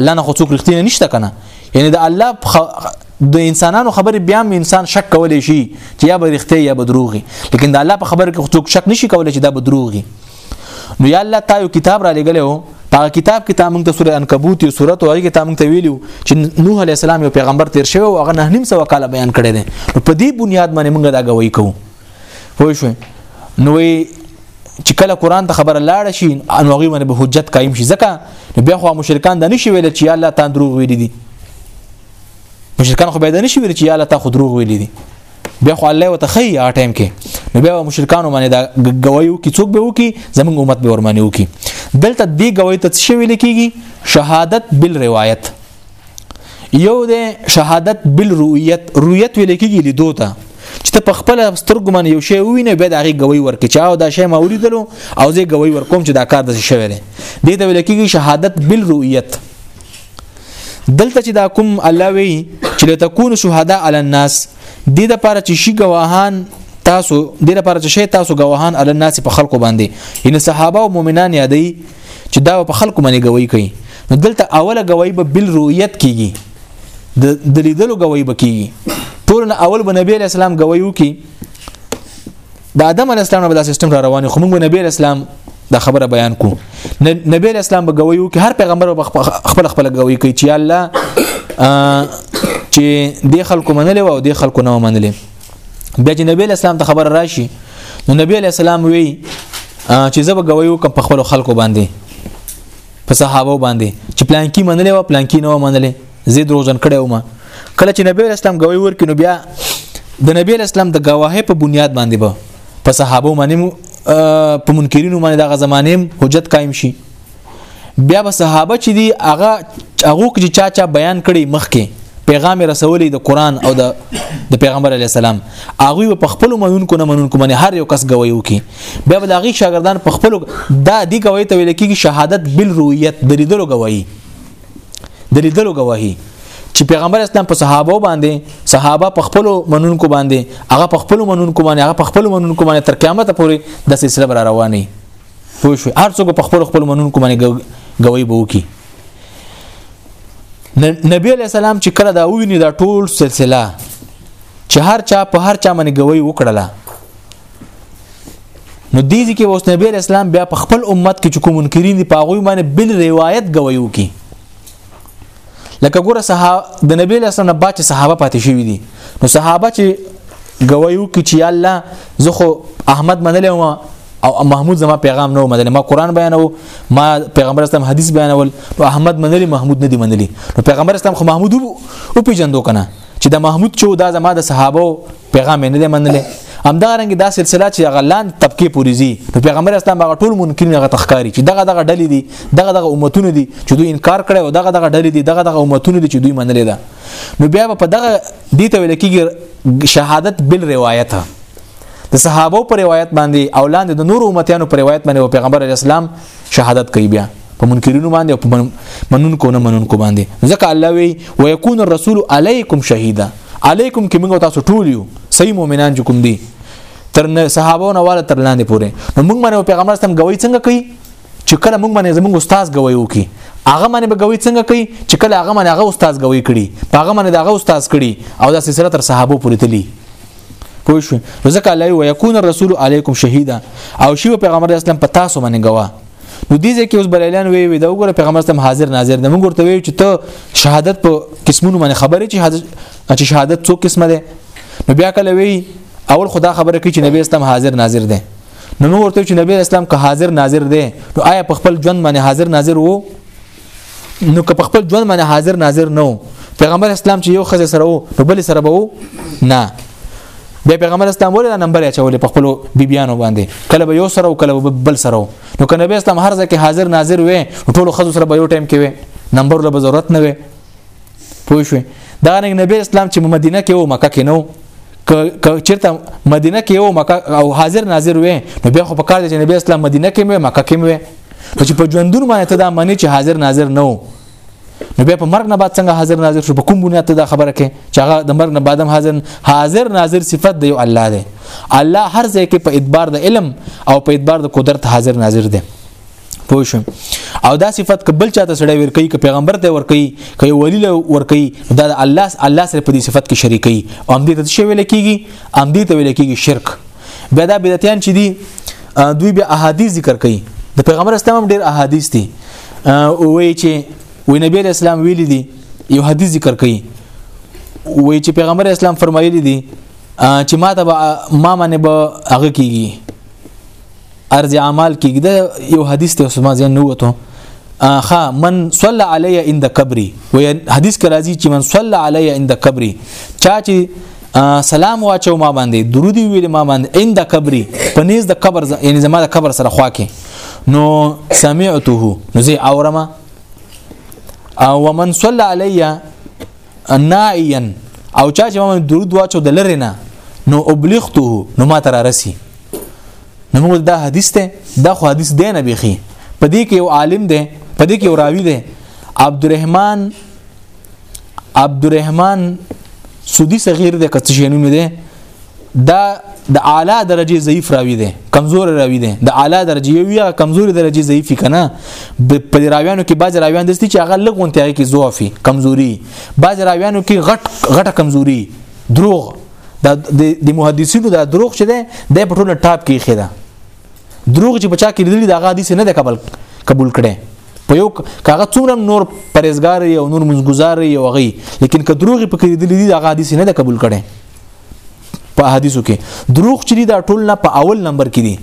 الله نه خو څوک رښتینه نشته کنه یعنی د الله خ... د انسانانو خبرې بیا هم انسان شک کولای شي چې یا به رښتیا یا به دروغي لیکن د الله په خبره کې څوک شک نشي کولای چې دا به دروغي نو یا الله تا یو کتاب را لګلو په کتاب کې تاسو موږ ته سورې عنکبوت یو سورته او هغه کې تاسو موږ ته ویلو چې نوح علی السلام یو پیغمبر تیر شوی او هغه نه نیم سو کال بیان کړی دی په دې بنیاد باندې موږ دا غوي کوو پوه شو نو چې کله قران ته خبره لاړه شي ان هغه باندې به حجت قائم شي ځکه نو بیا خو مشرکان دا نشي ویل چې یا الله تعالی دروغ ویل دي مشرکان خو به دا نشي ویل چې یا الله تعالی خو دروغ ویل دي بیا خو الله وته خی هغه ټایم کې نو بیا مشرکان باندې دا گوايو کې څوک به وکي زمونږ امت به ورمنې وکي دلته دې گوايي ته څه ویل کیږي شهادت بل روایت یو د شهادت بل رؤیت رؤیت ویل کېږي لیدو ته چې ته په خپل سترګو باندې یو شی ووینې بیا د هغې ګوی ورکې چې او دا شی ما ولیدلو او زه ګوی ورکوم چې دا کار داسې شوی دی دې ته ویل کېږي شهادت بل رؤیت دلته چې دا کوم الله وی چې لتكون شهداء علی الناس دې د پاره چې شي ګواهان تاسو د لپاره چې شي تاسو غواهان ال الناس په خلکو باندې ان صحابه او مؤمنان یادې چې دا په خلکو باندې گواہی کوي نو دلته اوله گواہی به بل رؤیت کیږي د لیدلو گواہی به کیږي ټول نه اول به نبی اسلام گواہی وکي د آدم علی السلام په سیستم را روان خو موږ نبی اسلام دا خبره بیان کو نبی اسلام به گواہی وکي هر پیغمبر به خپل خپل گواہی کوي چې الله چې د خلکو منلې او د خلکو نه منلې بیا چې نبی اسلام ته خبر راشي نو نبی علی السلام وی چې زه به گواہی وکم په خپل خلکو باندې په صحابه باندې چې پلان کې منلې و پلان کې نه منلې زید روزن کړه و ما کله چې نبی اسلام گواہی ورکړي نو بیا د نبی اسلام د گواهی په بنیاد باندې به په صحابه باندې په منکرینو باندې دغه زمانه حجت قائم شي بیا به صحابه چې دی هغه هغه چې چا چا بیان کړي مخکې پیغام رسولې د قران او د د پیغمبر علی السلام هغه په خپل مونونکو نه مونونکو باندې هر یو کس گواہی وکي بیا به هغه شاګردان په خپل دا دی گواہی ته ویل کېږي شهادت بالرؤیت د لیدلو گواہی د لیدلو گواهی چې پیغمبر اسلام په صحابه باندې صحابه په خپل منونکو باندې هغه په خپل منونکو باندې هغه په خپل منونکو باندې تر قیامت پورې د سلسله بر رواني پوه شو هر څوک په خپل خپل منونکو باندې غوي بو کی نبی علیہ السلام چې کله دا ویني دا ټول سلسله چې هر چا په هر چا باندې غوي وکړله نو دې ځکه اوس نبی علیہ السلام بیا په خپل امت کې چې کوم منکرین دي په غوي باندې بل روایت غوي وکي لکه ګوره صحابه د نبی له سره بعد چې صحابه پاتې شوی دي نو صحابه چې گویو کې چې الله زه خو احمد منلې ما او محمود زما پیغام نو منلې ما قران بیانو ما پیغمبر اسلام حدیث بیانول نو احمد منلې محمود نه دی منلې نو پیغمبر اسلام خو محمود او پیجندو کنه چې د محمود چې دا زما د صحابه پیغام یې نه دی منلی همدارنګه دا سلسله چې هغه لاند طبقه پوری زی نو پیغمبر اسلام هغه ټول منکرین هغه تخکاری چې دغه دغه ډلې دي دغه دغه امتونه دي چې دوی انکار کړي او دغه دغه ډلې دي دغه دغه امتونه دي چې دوی منلې ده نو بیا په دغه دې ته ویل کېږي شهادت بل روایت د صحابه پر روایت باندې اولاد د نور امتیانو پر روایت باندې پیغمبر اسلام شهادت کوي بیا په منکرینو باندې او په منونکو نه منونکو باندې ځکه الله وی ويكون الرسول عليكم شهيدا عليكم کې موږ تاسو ټول یو صحیح مؤمنان چې کوم دي تر صحابو نه والا تر لاندې پورې نو موږ باندې پیغمبر سم غوي څنګه کوي چې کله موږ باندې زموږ استاد غوي وکي هغه باندې به غوي څنګه کوي چې کله هغه باندې هغه استاد غوي کړي هغه باندې هغه استاد کړي او دا سلسله تر صحابو پورې تللی پوه شو ځکه الله وی یکون الرسول علیکم شهیدا او شی پیغمبر اسلام په تاسو باندې گواه نو دې ځکه اوس بلالان وی وی دا وګوره پیغمبر اسلام حاضر ناظر د موږ ورته وی چې ته شهادت په قسمونو باندې خبرې چې حاضر چې شهادت څو قسمه ده نو بیا کله وی اول خدا خبره کوي چې نبی اسلام حاضر ناظر ده نو موږ ورته چې نبی اسلام که حاضر ناظر ده نو آیا په خپل ژوند باندې حاضر ناظر وو نو که په خپل ژوند باندې حاضر ناظر نه وو پیغمبر اسلام چې یو خزه سره وو نو بل سره به وو نه بیا پیغمبر اسلام ولې دا نمبر اچولې په خپل بیبيانو باندې کله به یو سره او کله به بل سره نو کنه به اسلام هر ځکه حاضر ناظر وې ټول خزه سره به یو ټایم کې وې نمبر له ضرورت نه وې پوه شو دا نه نبی اسلام چې مدینه کې وو مکه کې نو که چیرته مدینه کې او مکه او حاضر ناظر وې نو بیا خو په کار دي چې نبی اسلام مدینه کې مې مکه کې مې نو چې په ژوندون باندې ته دا منې چې حاضر ناظر نه وو نو بیا په مرګ نه بعد څنګه حاضر ناظر شو په کوم بنیاد ته دا خبره کې چې هغه د مرګ نه بعد هم حاضر حاضر ناظر صفت دی الله دی الله هر ځای کې په ادبار د علم او په ادبار د قدرت حاضر ناظر دی پوه شو او دا صفت کبل چاته سړی ور کوي ک پیغمبر ته ور کوي ک ولی له ور کوي دا الله الله سره په دې صفت کې شریکي او هم دې ته شی ویل کیږي هم دې ته ویل کیږي شرک بیا دا بدعتيان چې دي دوی بیا احادیث ذکر کوي د پیغمبر اسلام ډیر احادیث دي وایي چې وی نبی اسلام ویلي دي یو حدیث ذکر کوي وایي چې پیغمبر اسلام فرمایلی دي چې ما ته ما باندې به هغه کیږي ارز اعمال کې د یو حدیث ته سما ځین نو وته اخا من صلى علي عند قبري و حدیث کې راځي چې من صلى علي عند قبري چا چې سلام واچو ما باندې درودي ویل ما باندې عند قبري پنيز د قبر یعنی زما د قبر سره خوا کې نو سمعته نو زه اورما او ومن صلى علي نائن او چا چې ما درود واچو د لری نه نو ابلغته نو ما تر رسی نو موږ دا حدیث ته دا خو حدیث دی نه بيخي په دې کې یو عالم دی په دې کې یو راوی دی عبدالرحمن عبدالرحمن سودی صغیر دی کڅ شینو نه دی دا د اعلی درجه ضعیف راوی دی کمزور راوی دی د اعلی درجه یو یا کمزور درجه ضعیف کنه په راویانو کې بعض راویان دستی چې هغه لګون ته کې ضعفي کمزوري بعض راویانو کې غټ غټه کمزوري دروغ د محدثینو دا دروغ چې ده د په ټولو ټاپ کې خېدا دروغ چې بچا کې لیدل دا غادي نه ده قبول قبول کړي په یو کاغه څومره نور پرېزګار یو نور منځګزار یو غي لیکن که دروغ په کې لیدل دي دا غادي نه ده قبول کړي په حدیثو کې دروغ چری دا ټول نه په اول نمبر کې دي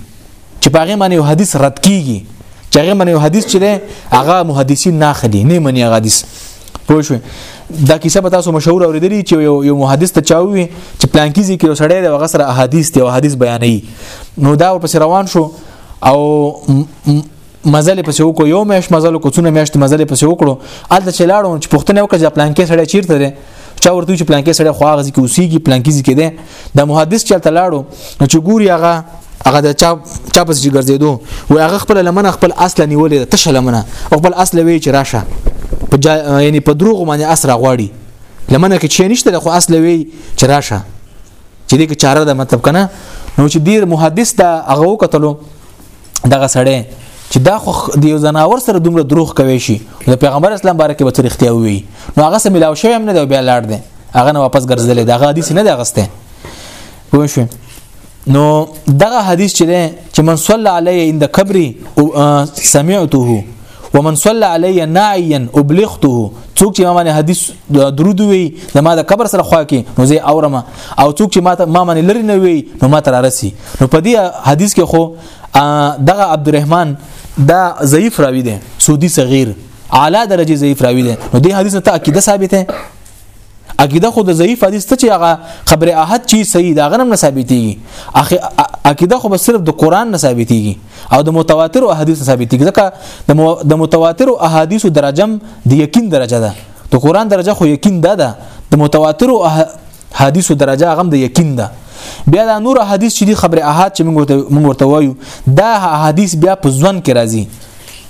چې په هغه باندې یو حدیث رد کیږي چې هغه باندې یو حدیث چې ده هغه محدثین نه خدي نه مني هغه حدیث پوه شو دا کیسه به تاسو مشهور اوریدلی چې یو یو محدث ته چاوي چې پلان کې ذکر وسړی د وغسر احادیث دی او حدیث بیانوي نو دا ورپسې روان شو او مزل پسې وکړو یو میاشت مزل کو څونه میاشت مزل پسې وکړو الته چې لاړو چې پښتنه وکړه چې پلان کې سړی چیرته دی چا ورته چې پلان کې سړی خو هغه ځکه اوسېږي پلان کې ځکه دی د محدث چلته لاړو چې ګوري هغه هغه د چا چا پسې ګرځېدو و هغه خپل لمنه خپل اصل نیولې تشه لمنه او خپل اصل وی چې راشه په جا... یعنی په دروغ باندې اسره غواړي لمنه کې چې نشته خو اصل وی چې راشه چې دې کې چاره ده مطلب کنه نو چې ډیر محدث دا هغه وکتلو دغه سړی چې دا خو د یو زناور سره دومره دروغ کوي شي د پیغمبر اسلام باره کې به څه رښتیا وي نو هغه سم ملاو شوی هم نه دی بیا لاړ دی هغه نه واپس ګرځېدل دا حدیث نه دی غسته پوه شو نو دغه حدیث چې چې من صلی علی عند قبري سمعته ومن صلى علي ناعيا ابلغته څوک چې ما باندې حدیث درود وي د ما د قبر سره خوا کې نو زه اورم او څوک چې ما ما باندې لري نه وي نو ما تر راسي نو په دې حدیث کې خو دغه عبدالرحمن دا ضعیف راوی دی سودی صغیر اعلی درجه ضعیف راوی دی نو دې حدیث ته عقیده ثابته عقیده خو د ضعیف حدیث ته چې هغه خبره احد چی صحیح دا غنم نه ثابتېږي عقیده خو به صرف د قران نه ثابتېږي او د متواتر او احادیث نه ثابتېږي ځکه د متواتر او احادیث درجم د یقین درجه ده د قران درجه خو یقین ده ده د متواتر او حدیث درجه غم د یقین ده بیا دا نور حدیث چې دی خبره احاد چې موږ ورته وایو دا حدیث بیا په ځوان کې راځي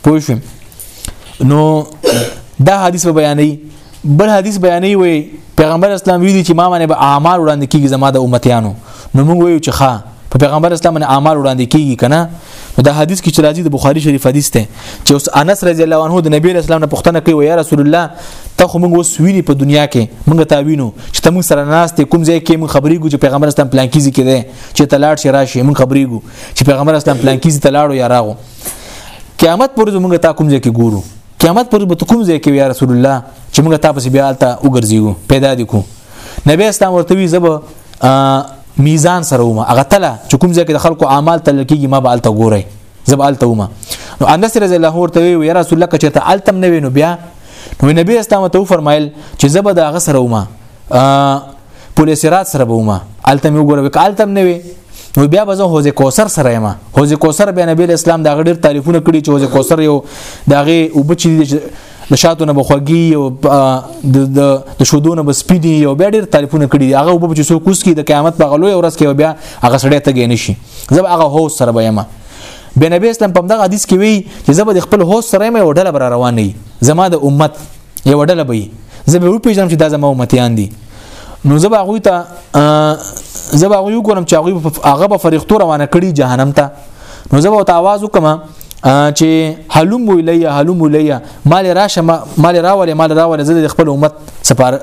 پوه شئ نو دا حدیث په بیانې بل حدیث بیانې وي پیغمبر اسلام ویلي چې ما باندې به اعمال وړاندې کیږي زما د امتیانو نو موږ وایو چې ښا په پیغمبر اسلام باندې اعمال وړاندې کیږي کنه نو دا حدیث کې چې راځي د بخاری شریف حدیث ته چې اوس انس رضی الله عنه د نبی اسلام نه پوښتنه کوي یا رسول الله ته خو موږ اوس ویني په دنیا کې موږ تا وینو چې ته موږ سره ناس ته کوم ځای کې موږ خبرې ګو چې پیغمبر اسلام پلان کیږي کړي چې تلاړ شي راشي موږ خبرې ګو چې پیغمبر اسلام پلان کیږي تلاړو یا راغو قیامت پر موږ تا کوم ځای کې ګورو قیامت پر به کوم ځای کې یا رسول الله چې موږ تاسو بیا الته وګرځیو پیدا دي کو نبی اسلام ورته وی زب میزان سره ومه هغه تله چې کوم ځای کې د خلکو اعمال تل کېږي ما به الته ګوري زب الته ومه نو انس رضی الله ورته وی یا رسول الله کچته التم نه وینو بیا نو نبی اسلام ته فرمایل چې زب دا غسر ومه پولیس سرات سره به ما الته مې وګوره وکالتم نه وي نو بیا به زه حوض کوثر سره یم حوض کوثر بیا نبی اسلام دا غډیر تعریفونه کړی چې حوض کوثر یو داغه وبچی د شاتو نه بخوږي او د د شودو نه بسپیدي او بیا ډیر تعریفونه کړی هغه وب چې سو کوس کی د قیامت په غلوې ورځ کې بیا هغه سړی ته گینې شي زه هغه هو سره به یم بنبي اسلام په دغه حدیث کې وی چې زه به خپل هو سره مې وډله بر روانې زما د امت یو ډله به زه به وپیژنم چې دا زما امتیان دي نو زه به غوي ته زه به غوي وګورم چې غوي هغه به فرښتو روانه کړي جهنم ته نو زه به ته आवाज وکم چې حلم ویلیا حلم ویلیا مال راشه مال راوله مال راوله زه د خپل امت سپار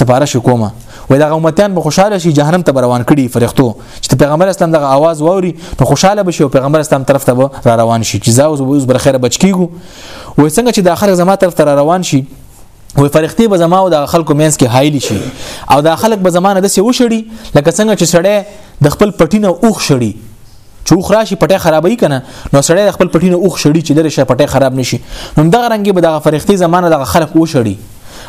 سپارش کوم وای دا امتیان به خوشاله شي جهنم ته روان کړي فرښتو چې پیغمبر اسلام دغه आवाज ووري نو خوشاله بشي او پیغمبر اسلام طرف ته را روان شي چې زاوز وز برخره بچ کیګو وای څنګه چې دا خلک زما طرف ته را روان شي وای فرښتې به زما او د خلکو مینس کې حایلی شي او دا خلک به زمانه د څه وشړي لکه څنګه چې سړی د خپل پټینه اوخ شړي چې خو راشي پټه خرابې کنه نو سړی خپل پټینه اوخ شړي چې لري شه پټه خراب نشي نو دغه رنګي به دغه فرښتې زمانه دغه خلک و شړي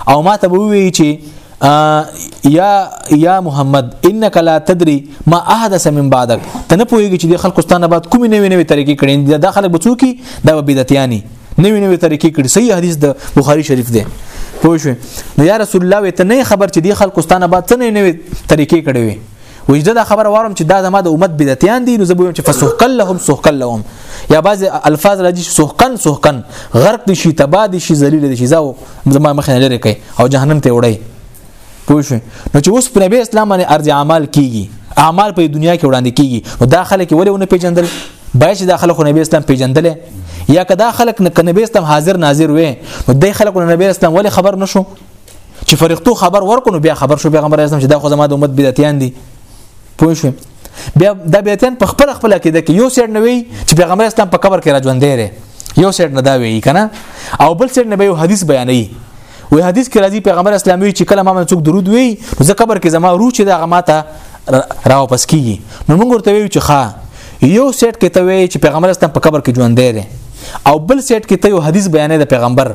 او ما ته ووی چې یا یا محمد انک لا تدری ما احدث من بعدک ته نه پوهیږي چې د خلکو ستانه بعد کومې نوې نوې طریقې کړې دا خلک بچو کی دا بدعتیانی نوې نوې طریقې کړې صحیح حدیث د بخاری شریف دی پوه شو نو یا رسول الله ته نه خبر چې دی خلکو ستانه بعد څه نوې نوې طریقې کړې وي وجده دا خبر وارم چې دا زما د امت بدعتيان دي نو زه بوم چې فسحقل لهم سحقل لهم یا بعض الفاظ راځي سحقن سحقن غرق دي شي تبا دي شي ذلیل دي شي زاو زما مخ نه لري کوي او جهنم ته وړي پوه شو نو چې اوس پر نبی اسلام باندې ارج اعمال کیږي اعمال په دنیا کې وړاندې کیږي نو دا خلک ولې ونه پیژندل باید چې دا خلک نبی اسلام پیژندل یا که دا خلک نه نبی اسلام حاضر ناظر وي نو د خلکو نبی اسلام ولې خبر نشو چې فرښتو خبر ورکونو بیا خبر شو پیغمبر اسلام چې دا خو زما د امت بدعتيان دي پوه شو بیا د بدعتيان په خپل خپل کې د یو سر نوي چې پیغمبر اسلام په قبر کې را ژوند دی یو سر نه دا وی کنه او بل سر نه به یو حدیث بیانوي وی حدیث کې راځي پیغمبر اسلام وی چې کله ما منڅوک درود وی نو زه قبر کې زما روح چې دا غماته را واپس کیږي نو موږ ورته وی چې ښا یو سیټ کې ته وی چې پیغمبر اسلام په قبر کې ژوند دی او بل سیټ کې ته یو حدیث بیانې د پیغمبر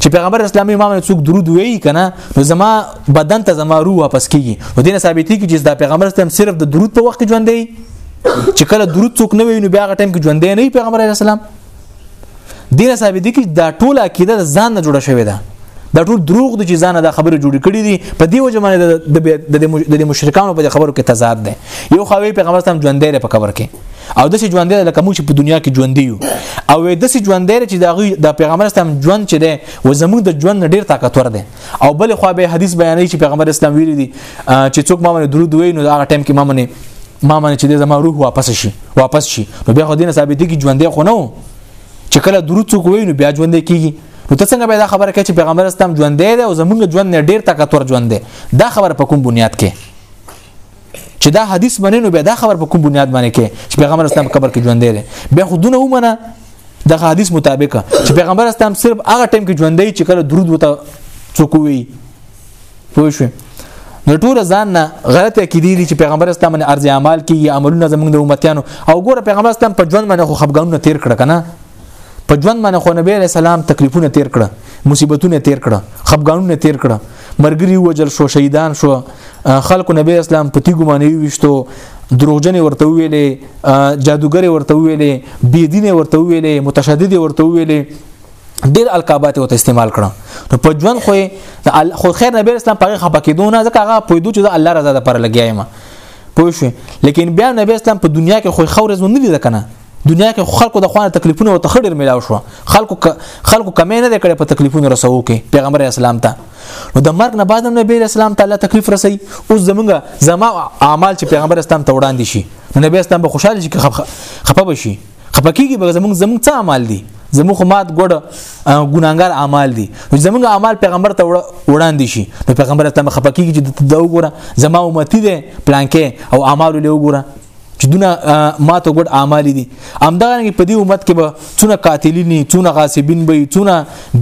چې پیغمبر اسلامي امام نه څوک درود وایي کنه نو زما بدن ته زما روح واپس کیږي نو دینه ثابتې کی چې دا پیغمبر اسلام صرف د درود په وخت ژوند دی چې کله درود څوک نه وي نو بیا غټم کې ژوند دی نه پیغمبر اسلام دینه ثابتې کی دا ټول عقیده ځان نه جوړه شوې ده دا ټول دروغ دي چې ځانه دا خبره جوړې کړې دي په دې وجه باندې د مشرکانو په خبرو کې تضاد دی یو خوي پیغمبر تم ژوندې په قبر کې او د سې ژوند دی لکه موږ په دنیا کې ژوند یو او د سې ژوند دی چې دا غي د پیغمبر اسلام ژوند چې دی و زموږ د ژوند ډیر طاقتور دی او بل خو به حدیث بیانوي چې پیغمبر اسلام ویلي دي چې څوک ما باندې درود وایي نو هغه ټایم کې ما باندې ما باندې چې زما روح واپس شي واپس شي نو بیا خو دینه ثابت دي کې ژوند دی خو نو چې کله درود څوک وایي نو بیا ژوند کیږي نو ته څنګه به دا خبره کوي چې پیغمبر اسلام ژوند دی او زمونږ ژوند نه ډیر طاقتور ژوند دی دا خبره په کوم بنیاد کې چې دا حدیث منې نو بیا دا خبر په کوم بنیاد باندې کې چې پیغمبر اسلام قبر کې ژوند دی بیا خودونه ومنه د حدیث مطابق چې پیغمبر اسلام صرف هغه ټیم کې ژوند دی چې کله درود وته څوک وي پوه شو نو ټول ځان نه غلط عقیده دي چې پیغمبر اسلام باندې ارزي اعمال کې عملونه زمونږ د امتیانو او ګوره پیغمبر اسلام په ژوند باندې خو خپګانونه تیر کړ کنه په ژوند باندې خو نبی عليه السلام تکلیفونه تیر کړه مصیبتونه تیر کړه خپګانونه تیر کړه مرګري وجل شو شهیدان شو خلکو نبی اسلام په تیګو باندې ویشتو دروغجن ورته ویلې جادوګر ورته ویلې بيدین ورته ویلې متشدد ورته ویلې ډیر القابات ورته استعمال کړه نو په ژوند خو خو خیر نبی اسلام په خپه کېدونه ځکه هغه پویدو چې الله رضا ده پر لګیایم پوه شو لیکن بیا نبی اسلام په دنیا کې خو خورز نه لیدل کنه دنیا کې خلکو د خوانه تکلیفونه او تخډیر ملاو شو خلکو خلکو کمې نه کړې په تکلیفونو رسو کې پیغمبر اسلام ته نو د مرګ نه بعد نبی اسلام ته الله تکلیف رسي اوس زمونږ زما اعمال چې پیغمبر اسلام ته وړاندې شي نو نبی اسلام به خوشاله شي خپه بشي خپه کیږي به زمونږ زمونږ څه اعمال دي زموږ مات ګډ ګناګار اعمال دي زموږ اعمال پیغمبر ته وړاندې شي نو پیغمبر ته مخه پکې چې د وګوره زما امتی دي پلانکې او اعمال له وګوره چې دونه ماته ګډ اعمال دي همدارنګه په دې امت کې به څونه قاتلین دي څونه غاصبین به څونه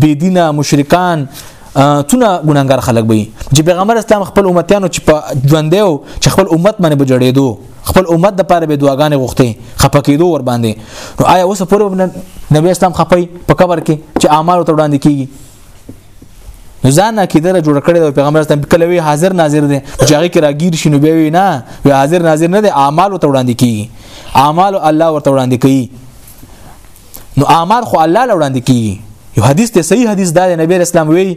بيدینه مشرکان څونه ګناګار خلک به چې پیغمبر اسلام خپل امتیانو چې په ژوند دی چې خپل امت باندې بجړېدو خپل امت د پاره به دعاګانې غوښتې خپکېدو ور باندې نو آیا اوس پورې نبی اسلام خپي په قبر کې چې اعمال ته وړاندې کیږي نو ځان عقیده را جوړ کړی د پیغمبر ستم کله وی حاضر ناظر دی چې هغه کې راګیر شینو به وی نه وی حاضر ناظر نه دی اعمال ته وړاندې کیږي اعمال الله ورته وړاندې کوي نو اعمال خو الله له وړاندې کیږي یو حدیث ته صحیح حدیث دا نبی اسلام وی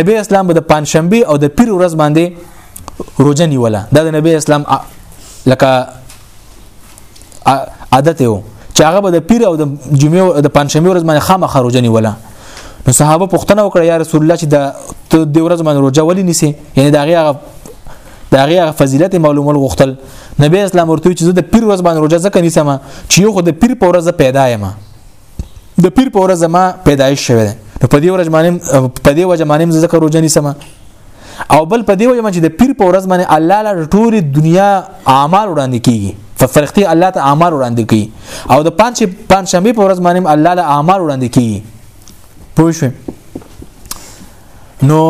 نبی اسلام به د پنځشنبه او د پیر ورځ باندې روزه نیوله دا د نبی اسلام لکه عادت یو چې هغه به د پیر او د جمعې د پنځمه ورځ باندې خامہ خروجنی ولا نو صحابه پوښتنه وکړه یا رسول الله چې د د ورځ باندې روزه ولې نیسی یعنی دا هغه دا هغه فضیلت معلومول غوښتل نبی اسلام ورته چې زه د پیر ورځ باندې روزه ځکه نیسم چې یو خو د پیر په ورځ پیدا یم د پیر په ورځ ما پیدایش شوه ده نو په دې ورځ باندې په دې وجه باندې ذکر وجنی سم او بل په دې وجه باندې د پیر په ورځ باندې الله له ټول دنیا اعمال وړاندې کیږي ففرختي الله ته اعمال وړاندې کوي او د پنځ پنځ شنبه په ورځ باندې الله له اعمال وړاندې کیږي پوه شئ نو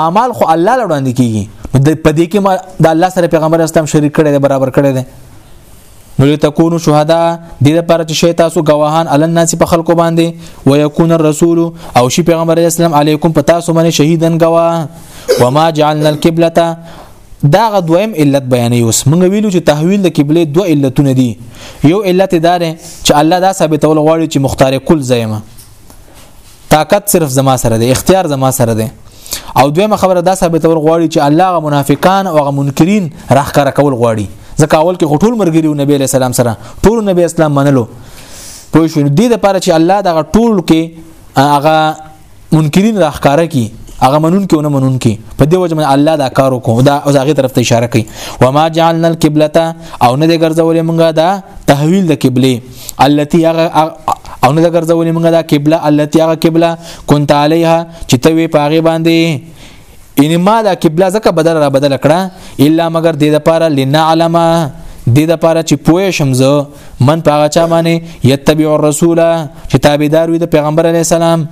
اعمال خو الله له وړاندې کیږي د پدې کې ما د الله سره پیغمبر اسلام شریک کړي دی برابر کړي دی نو لتكونوا شهداء د دې لپاره چې شي تاسو گواهان علی الناس په خلکو باندې ويكون الرسول او شي پیغمبر اسلام علیکم په تاسو باندې شهیدن گواه وما جعلنا القبلة دا غ دویم علت بیانې اوس موږ ویلو چې تحویل د قبله دوه علتونه دي یو علت دار چې الله دا ثابتول غواړي چې مختار کل زایمه طاقت صرف زما سره دی اختیار زما سره دی او دویمه خبره دا ثابتول غواړي چې الله غ منافقان او غ منکرین راخکاره کول غواړي ځکه اول کې ټول مرګري نبی له سلام سره ټول نبی اسلام منلو پوه شو دې لپاره چې الله دغه ټول کې هغه منکرین راخکاره کی هغه منون کې ونه منون کې په دې وجه من الله دا کار وکړو دا او هغه طرف ته اشاره کوي وما جعلنا القبلة او نه دې ګرځولې مونږه دا تحویل د قبله التي هغه او نه ګرځولې موږ دا قبله التي هغه قبله كنت عليها چې ته وی پاغه باندې ان ما دا قبله زکه بدل را بدل کړه الا مگر دې د پاره لنعلم دې د پاره چې پوه شم زه من پاغه چا باندې يتبع الرسول چې تابعدار وي د پیغمبر علی السلام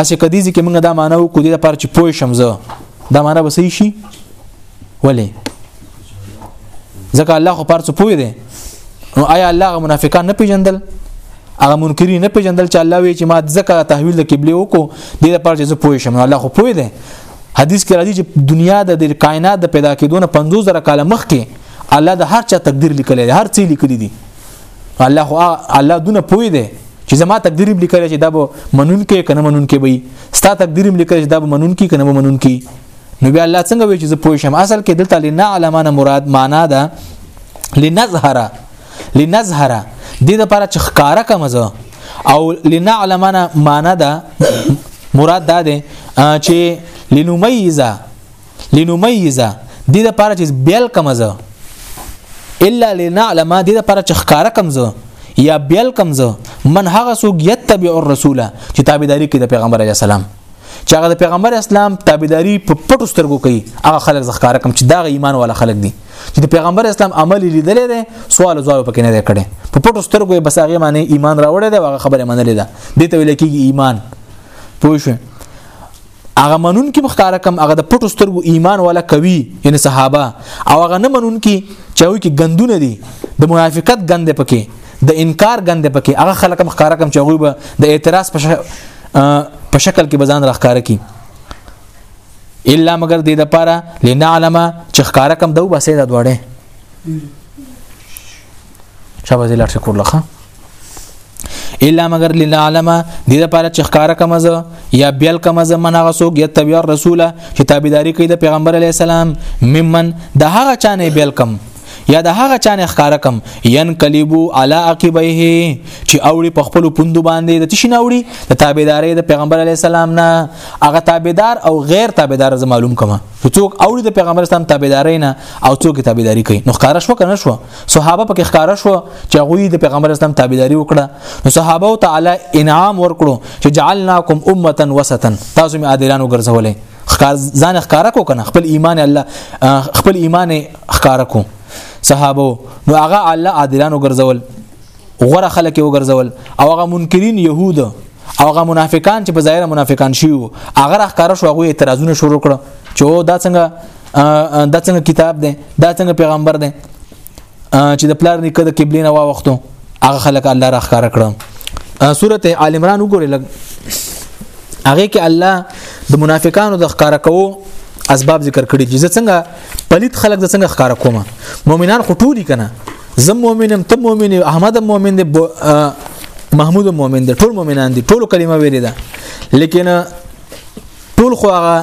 اسې کدي چې موږ دا مانو کو دې د پاره چې پوه شم زه دا معنا به صحیح شي ولې ځکه الله خو پرڅ پوي دی نو آیا الله منافقان نه پیژندل هغه منکرین نه پیژندل چې الله وی چې ما ځکه تحویل د قبله وکړو د دې لپاره چې زه پوه شم الله خو پوه دی حدیث کې راځي چې دنیا د کائنات د پیدا کېدو نه 50000 کاله مخکې الله د هر چا تقدیر لیکل دی هر څه لیکل دي الله خو الله دونه پوه دی چې زما تقدیر لیکل چې دا به منون کې کنه منون کې وي ستا تقدیر لیکل چې دا به منون کې کنه منون کې نو بیا الله څنګه وی چې زه پوه شم اصل کې دلته لنعلمانه مراد معنا ده لنظهر لنظهر د دې لپاره چې ښکارا کوم زه او لنعلمانه معنا ده مراد ده ده چې لنمیزه لنمیزه د دې لپاره چې بیل کوم زه الا لنعلم د دې لپاره چې ښکارا کوم زه یا بیل کوم زه من هغه سوق یتبع الرسول چې تابعداري کوي د پیغمبر علی السلام چې هغه د پیغمبر اسلام تابعداري په پټو سترګو کوي هغه خلک زخکاره کوم چې دا ایمان والا خلک دي چې د پیغمبر اسلام عمل لیدلې ده سوال او ځواب پکې نه دی کړي په پټو سترګو بس هغه معنی ایمان راوړی دی هغه خبره منلې ده دې ته ویل کېږي ایمان پوه شئ هغه منون کې مخکاره کم هغه د پټو سترګو ایمان ولا کوي یعنی صحابه او هغه نه منون کې چاوي کې غندونه دي د منافقت غند پکې د انکار غند پکې هغه خلک مخکاره کم چې هغه به د اعتراض په په شکل کې بزان راخاره کی الا مگر دې د پاره لنعلم چې خکاره کم دو بسې د دوړې شابه دې لار شکر لخه الا مگر للعلم د دې لپاره چې ښکارا کمز یا بیل کمز من هغه سوق یا تبع رسوله چې تابعداري کوي د پیغمبر علی السلام ممن د هغه چانه بیل کم یا د هغه چا نه ښکارا کم ین کلیبو علی عقبیه چې اوړي په خپل پوندو باندې د تشین اوړي د تابعداري د پیغمبر علی السلام نه هغه تابعدار او غیر تابعدار ز معلوم کما چې څوک اوړي د پیغمبر اسلام تابعداري نه او څوک تابعداري کوي نو ښکارا شو کنه شو صحابه پکې ښکارا شو چې غوی د پیغمبر اسلام تابعداري وکړه نو صحابه او تعالی انعام ورکړو چې جعلناکم امه وسطا تاسو می عادلانو ګرځولې ځان ښکارا کو کنه خپل ایمان الله خپل ایمان ښکار کو صحابه نو هغه الله عادلانو ګرځول غره خلک یو ګرځول او هغه منکرین يهود او هغه منافقان چې په ظاهر منافقان شیو هغه راخاره شو هغه اعتراضونه شروع کړ چې دا څنګه دا څنګه کتاب دی دا څنګه پیغمبر دی چې د پلار نیکه د قبلین وا وختو هغه خلک الله راخاره کړ سورته آل عمران وګورئ لګ هغه کې الله د منافقانو د ښکارا کوو اسباب ذکر کړی چې څنګه پلیت خلک د څنګه ښکارا کومه مؤمنان خو ټولي کنه زم مؤمنم ته مؤمن احمد مؤمن دی محمود مؤمن دی ټول مؤمنان دي ټول کلمه ویلې ده لیکن ټول خو هغه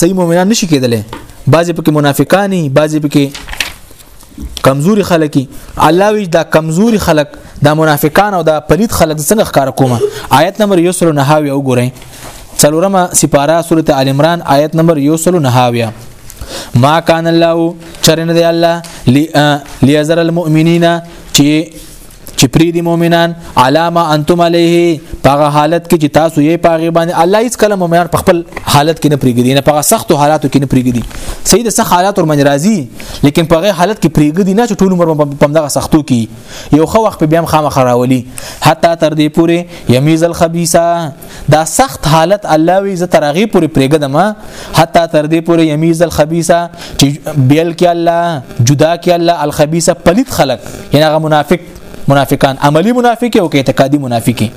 صحیح مؤمنان نشي کېدلی بعضې پکې منافقانی بعضې پکې کمزوري خلک الله وی دا کمزوري خلک دا منافقان او دا پلید خلک څنګه ښکار کوم آیت نمبر 109 یو ګورئ څلورمه سپاره سورته ال عمران آیت نمبر 109 ما کان الله چرنه دی الله لیزر المؤمنین چې چې پری دي مؤمنان علامه انتم علیه په حالت کې چې تاسو یې پاغي باندې الله هیڅ کله مؤمنان په خپل حالت کې نه پریګدي نه په سختو حالاتو کې نه پریګدي سید سخت حالات ور باندې راځي لیکن په حالت کې پریګدي نه چې ټول عمر په دغه سختو کې یو خو وخت په بیا خامخ راولي حتی تر دې پورې یمیز الخبيثه دا سخت حالت الله وی ز تر هغه پورې پرېګدم حتی تر دې پورې یمیز الخبيثه چې بیل کې الله جدا کې الله الخبيثه پلیت خلق یعنی هغه منافق منافقان عملی منافق او کې اعتقادي منافقي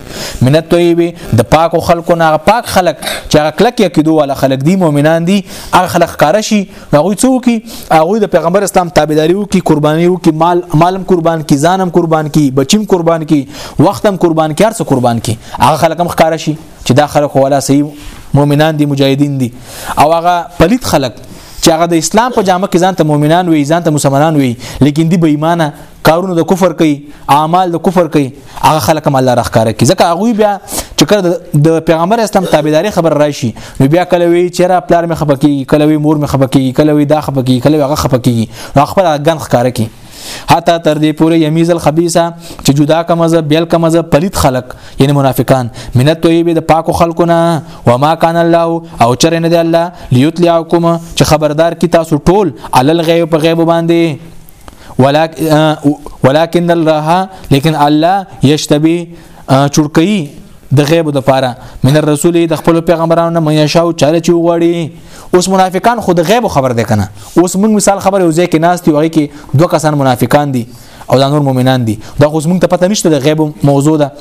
من الطيب د پاکو خلکو نه پاک خلک چې هغه کلک یقیدو ولا خلک دي مؤمنان دي هغه خلک کارشي هغه څو کی هغه د پیغمبر اسلام تابعداري وو کی قرباني وو کی مال مالم قربان کی ځانم قربان کی بچیم قربان کی وختم قربان کی هرڅه قربان کی هغه خلکم ښکارا شي چې دا خلک ولا صحیح مؤمنان دي مجاهدین دي او هغه پلیت خلک چې هغه د اسلام په جامه کې ځان ته مؤمنان وي ځان ته مسلمانان وي لیکن دی بې ایمانه کارونه د کفر کوي اعمال د کفر کوي هغه خلک هم الله راخاره کوي ځکه هغه بیا چې کړه د پیغمبر اسلام تابعداري خبر راشي نو بیا کله وی چې را پلار مې خپکی کله وی مور مې خپکی کله وی دا خپکی کله هغه خپکی نو خپل غن خاره کوي حتی تر دې پورې یمیز الخبيثه چې جدا کمزه بیل کمزه پلیت خلق یعنی منافقان منت طیبه د پاکو خلقونه و ما کان الله او چر نه دی الله لیتلیاکم چې خبردار کی تاسو ټول علل غیب په غیب باندې ولكن الله لیکن الله یشتبی چړکی د غیب د پاره من الرسول د خپل پیغمبرانو نه مې شاو چاله چې وغړي اوس منافقان خود غیب خبر ده کنه اوس موږ مثال خبر یو ځکه ناس دی وایي کې دوه کسان منافقان دي او د نور مؤمنان دي دا اوس موږ ته پته نشته د غیب موضوع ده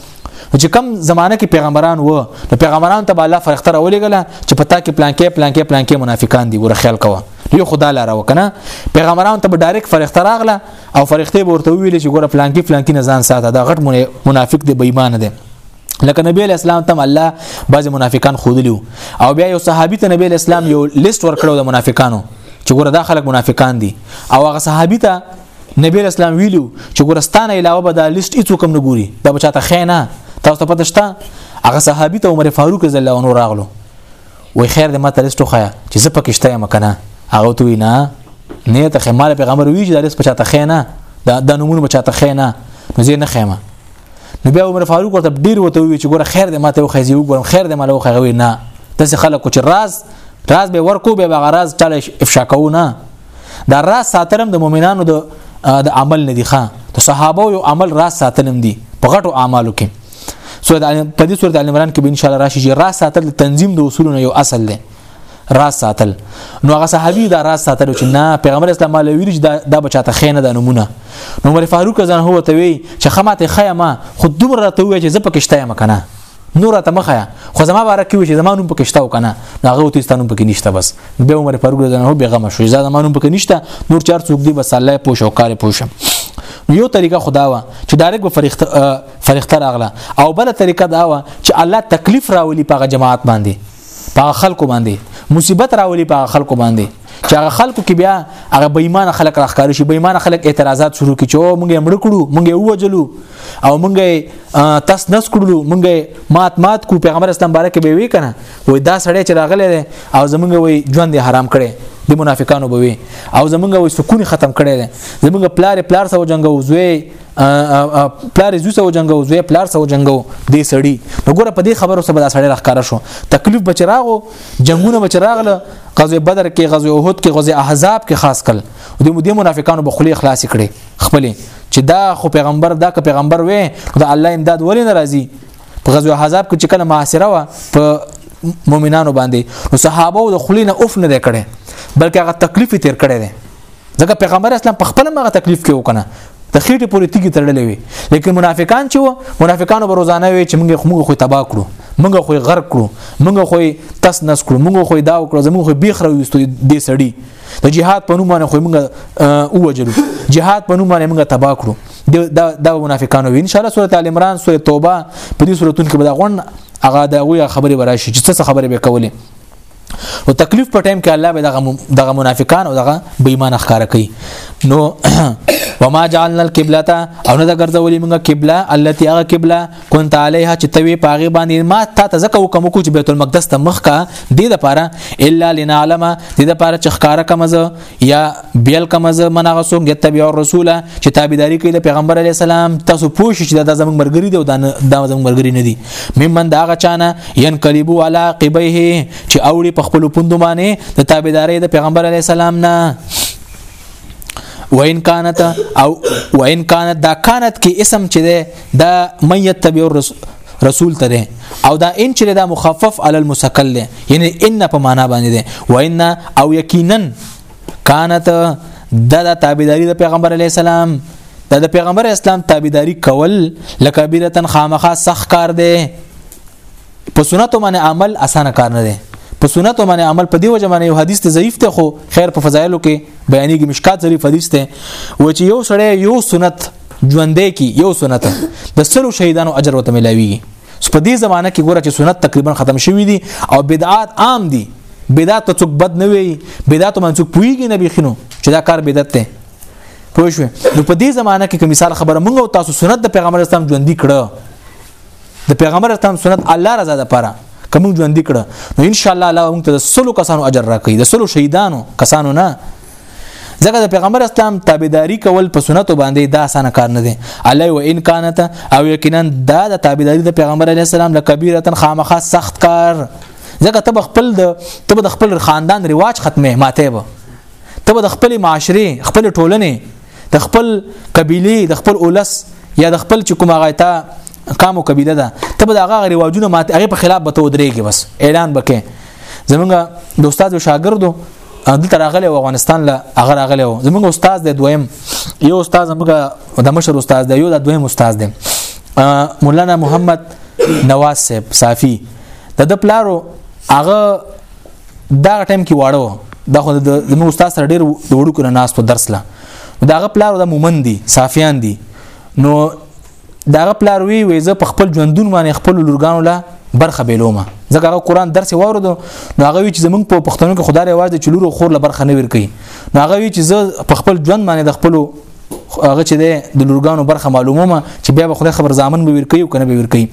چې کم زمانه کې پیغمبران وو نو پیغمبران ته الله فرښتره ولېګله چې پتا کې پلان کې پلان کې پلان کې منافقان دي ور خیال کوه یو خدا لاره وکنه پیغمبران ته ډایرک فرښتہ راغله او فرښتې ورته ویل چې ګوره فلانکی فلانکی نه ځان ساته دا غټ منافق دی بې ایمان دی لکه نبی اسلام تم الله بعض منافقان خودلیو او بیا یو صحابي ته نبی اسلام یو لیست ورکړو د منافقانو چې ګوره دا خلک منافقان دي او هغه صحابي ته نبی اسلام ویلو چې ګورستان علاوه به دا لیست هیڅ کوم نه ګوري دا بچاته خینه تاسو ته پته شته هغه صحابي ته عمر فاروق رضی الله عنه راغلو وای خیر دې ماته لیست وخایا چې زه پکې شته یم کنه هغه ته وی نه نه ته خمال پیغمبر وی چې دا لیست پچاته خینه دا د نمونه پچاته خینه نو زه نه خیمه نو بیا عمر فاروق ورته ډیر وته وی چې ګوره خیر دې ماته وخایې زه وګورم خیر دې ماله وخایې وی نه داسې خلکو چې راز راز به ورکو به غراز ټاله افشا کوو نه دا راز ساتلم د مؤمنانو د د عمل نه دي ښا د صحابه او عمل راز ساتلم دي په غټو اعمالو کې سورۃ په دې سورۃ ال عمران کې به ان شاء الله راشي چې راز ساتل د تنظیم د اصولونو یو اصل دی راز ساتل نو هغه صحابي دا راز ساتل چې نه پیغمبر اسلام علیه ویل چې دا بچاته خینه د نمونه نو عمر فاروق ځان هو ته وی چې خماته خیمه خود دومره ته وی چې زه پکې شته مکنه نور ته مخه خو زما باره کې چې زمانو پکې شته او کنه هغه او تستانو پکې نشته بس به عمر فاروق رضی الله عنه بیغم شو ځا زمانو پکې نشته نور چار څوک دی بس الله پوښ او کار پوښ یو طریقه خدا وا چې ډایرک به فرښت فرښت راغله او بل طریقه دا وا چې الله تکلیف راولي په جماعت باندې په خلکو باندې مصیبت راولي په خلکو باندې چې هغه خلکو کې بیا هغه بېمانه خلک راخکار شي بېمانه خلک اعتراضات شروع کړي چې او مونږ یې مړ کړو مونږ یې ووجلو او مونږ یې تاس نس کړلو مونږ یې مات مات کو پیغمبر اسلام بارک به وی کنه وای دا سړی چې راغلی دی او زمونږ وای ژوند حرام کړي د منافقانو به وي او زمونږ وای سکون ختم کړي دی زمونږ پلار پلار سره جنگو زوی پلار زوی سره جنگو زوی پلار سره جنگو دې سړی وګوره په دې خبرو سره دا سړی راخکار شو تکلیف بچراغو جنگونه به چراغله غزوه بدر کې غزوه احد کې غزوه احزاب کې خاص کل د مودې منافقانو به خلی خلاص کړي خپل چې دا خو پیغمبر دا که پیغمبر وې دا الله امداد ولې ناراضي په غزوه احزاب کې چې کله محاصره و په مؤمنانو باندې نو صحابه د خلینو اوف نه کړي بلکې هغه تکلیف تیر کړي ځکه پیغمبر اسلام په خپل مغه تکلیف کې وکنه د خېټې پورې تیګي تړلې وي لیکن منافقان چې و منافقانو به روزانه وي چې موږ موږ خو تبا کړو موږ خو غرق کړو موږ خو تس نس کړو موږ خو دا وکړو زموږ خو بیخ راوستو دې سړی د جهاد په نوم باندې خو موږ اوجلو جهاد په نوم باندې موږ تبا کړو دا دا منافقانو وي ان شاء الله سوره ال عمران سوره توبه په دې سورتون کې به دا غون هغه دا وی خبره براشي چې څه خبره به کولې او تکلیف په ټیم کې الله به دغه دغه منافقان او دغه بې ایمان ښکارا کوي نو وما جعلنا القبلة او نه ګرځولې موږ قبله التي هغه قبله كنت عليها چې توي پاغه باندې ما تا ته ځکه وکم کو چې بیت المقدس ته مخ کا دې لپاره الا لنعلم دې لپاره چې ښکارا کمزه یا بیل کما زه من هغه څوک یتبع الرسول چې تابعداري کوي د پیغمبر علی السلام تاسو پوه شئ چې دا زموږ مرګري دی او دا زموږ مرګري نه دي ممن دا هغه چانه ينقلبو علی قبیه چې اوړي په خپل پوند باندې د تابعداري د پیغمبر علی السلام نه وان كانت او وان كانت دا كانت کې اسم چې ده دا ميت تبع الرسول رسول ته ده او دا ان چې دا مخفف علی المسکل ده یعنی ان په معنا باندې ده و ان او یقینا کانت د د تابعداري د پیغمبر علی السلام د د پیغمبر اسلام تابعداري کول لکبیرتن خامخا سخت کار ده په سنتو باندې عمل اسانه کار نه ده په سنت باندې عمل په دی وجه باندې یو حدیث ته ضعیف ته خو خیر په فضایلو کې بیانېږي مشکات ضعیف حدیث ته و چې یو سړی یو سنت ژوندې کی یو سنت د سلو شهیدانو اجر وته ملاویږي په دې زمانه کې ګوره چې سنت تقریبا ختم شوی دي او بدعات عام دي بدعت ته څوک بد نه وي بدعت باندې څوک پويږي نه بيخینو چې دا کار بدعت دی پوه شو نو په دې زمانه کې کوم مثال خبره مونږ او تاسو سنت د پیغمبر اسلام ژوند کړه د پیغمبر اسلام سنت الله رضا ده پاره کوم ژوند کړه نو ان شاء الله الله موږ ته د سلو کسانو اجر راکړي د سلو شهیدانو کسانو نه ځکه د پیغمبر اسلام تابعداري کول په سنتو باندې دا اسانه کار نه دی علی و ان کانت او یقینا دا د تابعداري د پیغمبر علی السلام د کبیره خامخا سخت کار ځکه ته خپل د ته د خپل خاندان رواج ختمه ماته به ته د خپل معاشره خپل ټولنه د خپل قبيله د خپل اولس یا د خپل چې کومه غایتا قام او قبيله ده ته به د هغه رواجونه ماته هغه په خلاف به تو درېږي بس اعلان بکې زمونږ د استاد او شاګردو دلته راغلی و افغانستان له هغه راغلی و زمونږ استاد دی دویم یو استاد زمونږ د مشر استاد دی یو د دویم استاد دی مولانا محمد نواز صاحب صافی د د پلارو هغه دا ټیم کې واړو دا خو د زموږ استاد سره ډیر د وړو کنه ناس په درس لا دا غ پلار د مومن دي صافیان دي نو داغه پلار وی وی زه په خپل ژوندون باندې خپل لورګانو لا برخه بیلومه ځکه هغه قران درس وورد نو هغه وی چې زمونږ په پښتنو کې خدای رواج دی چې لور خور له برخه نه ور کوي نو هغه وی چې زه په خپل ژوند باندې د خپل هغه چې د لورګانو برخه معلومه ما چې بیا به خدای خبر ځامن به ور کوي کنه به ور کوي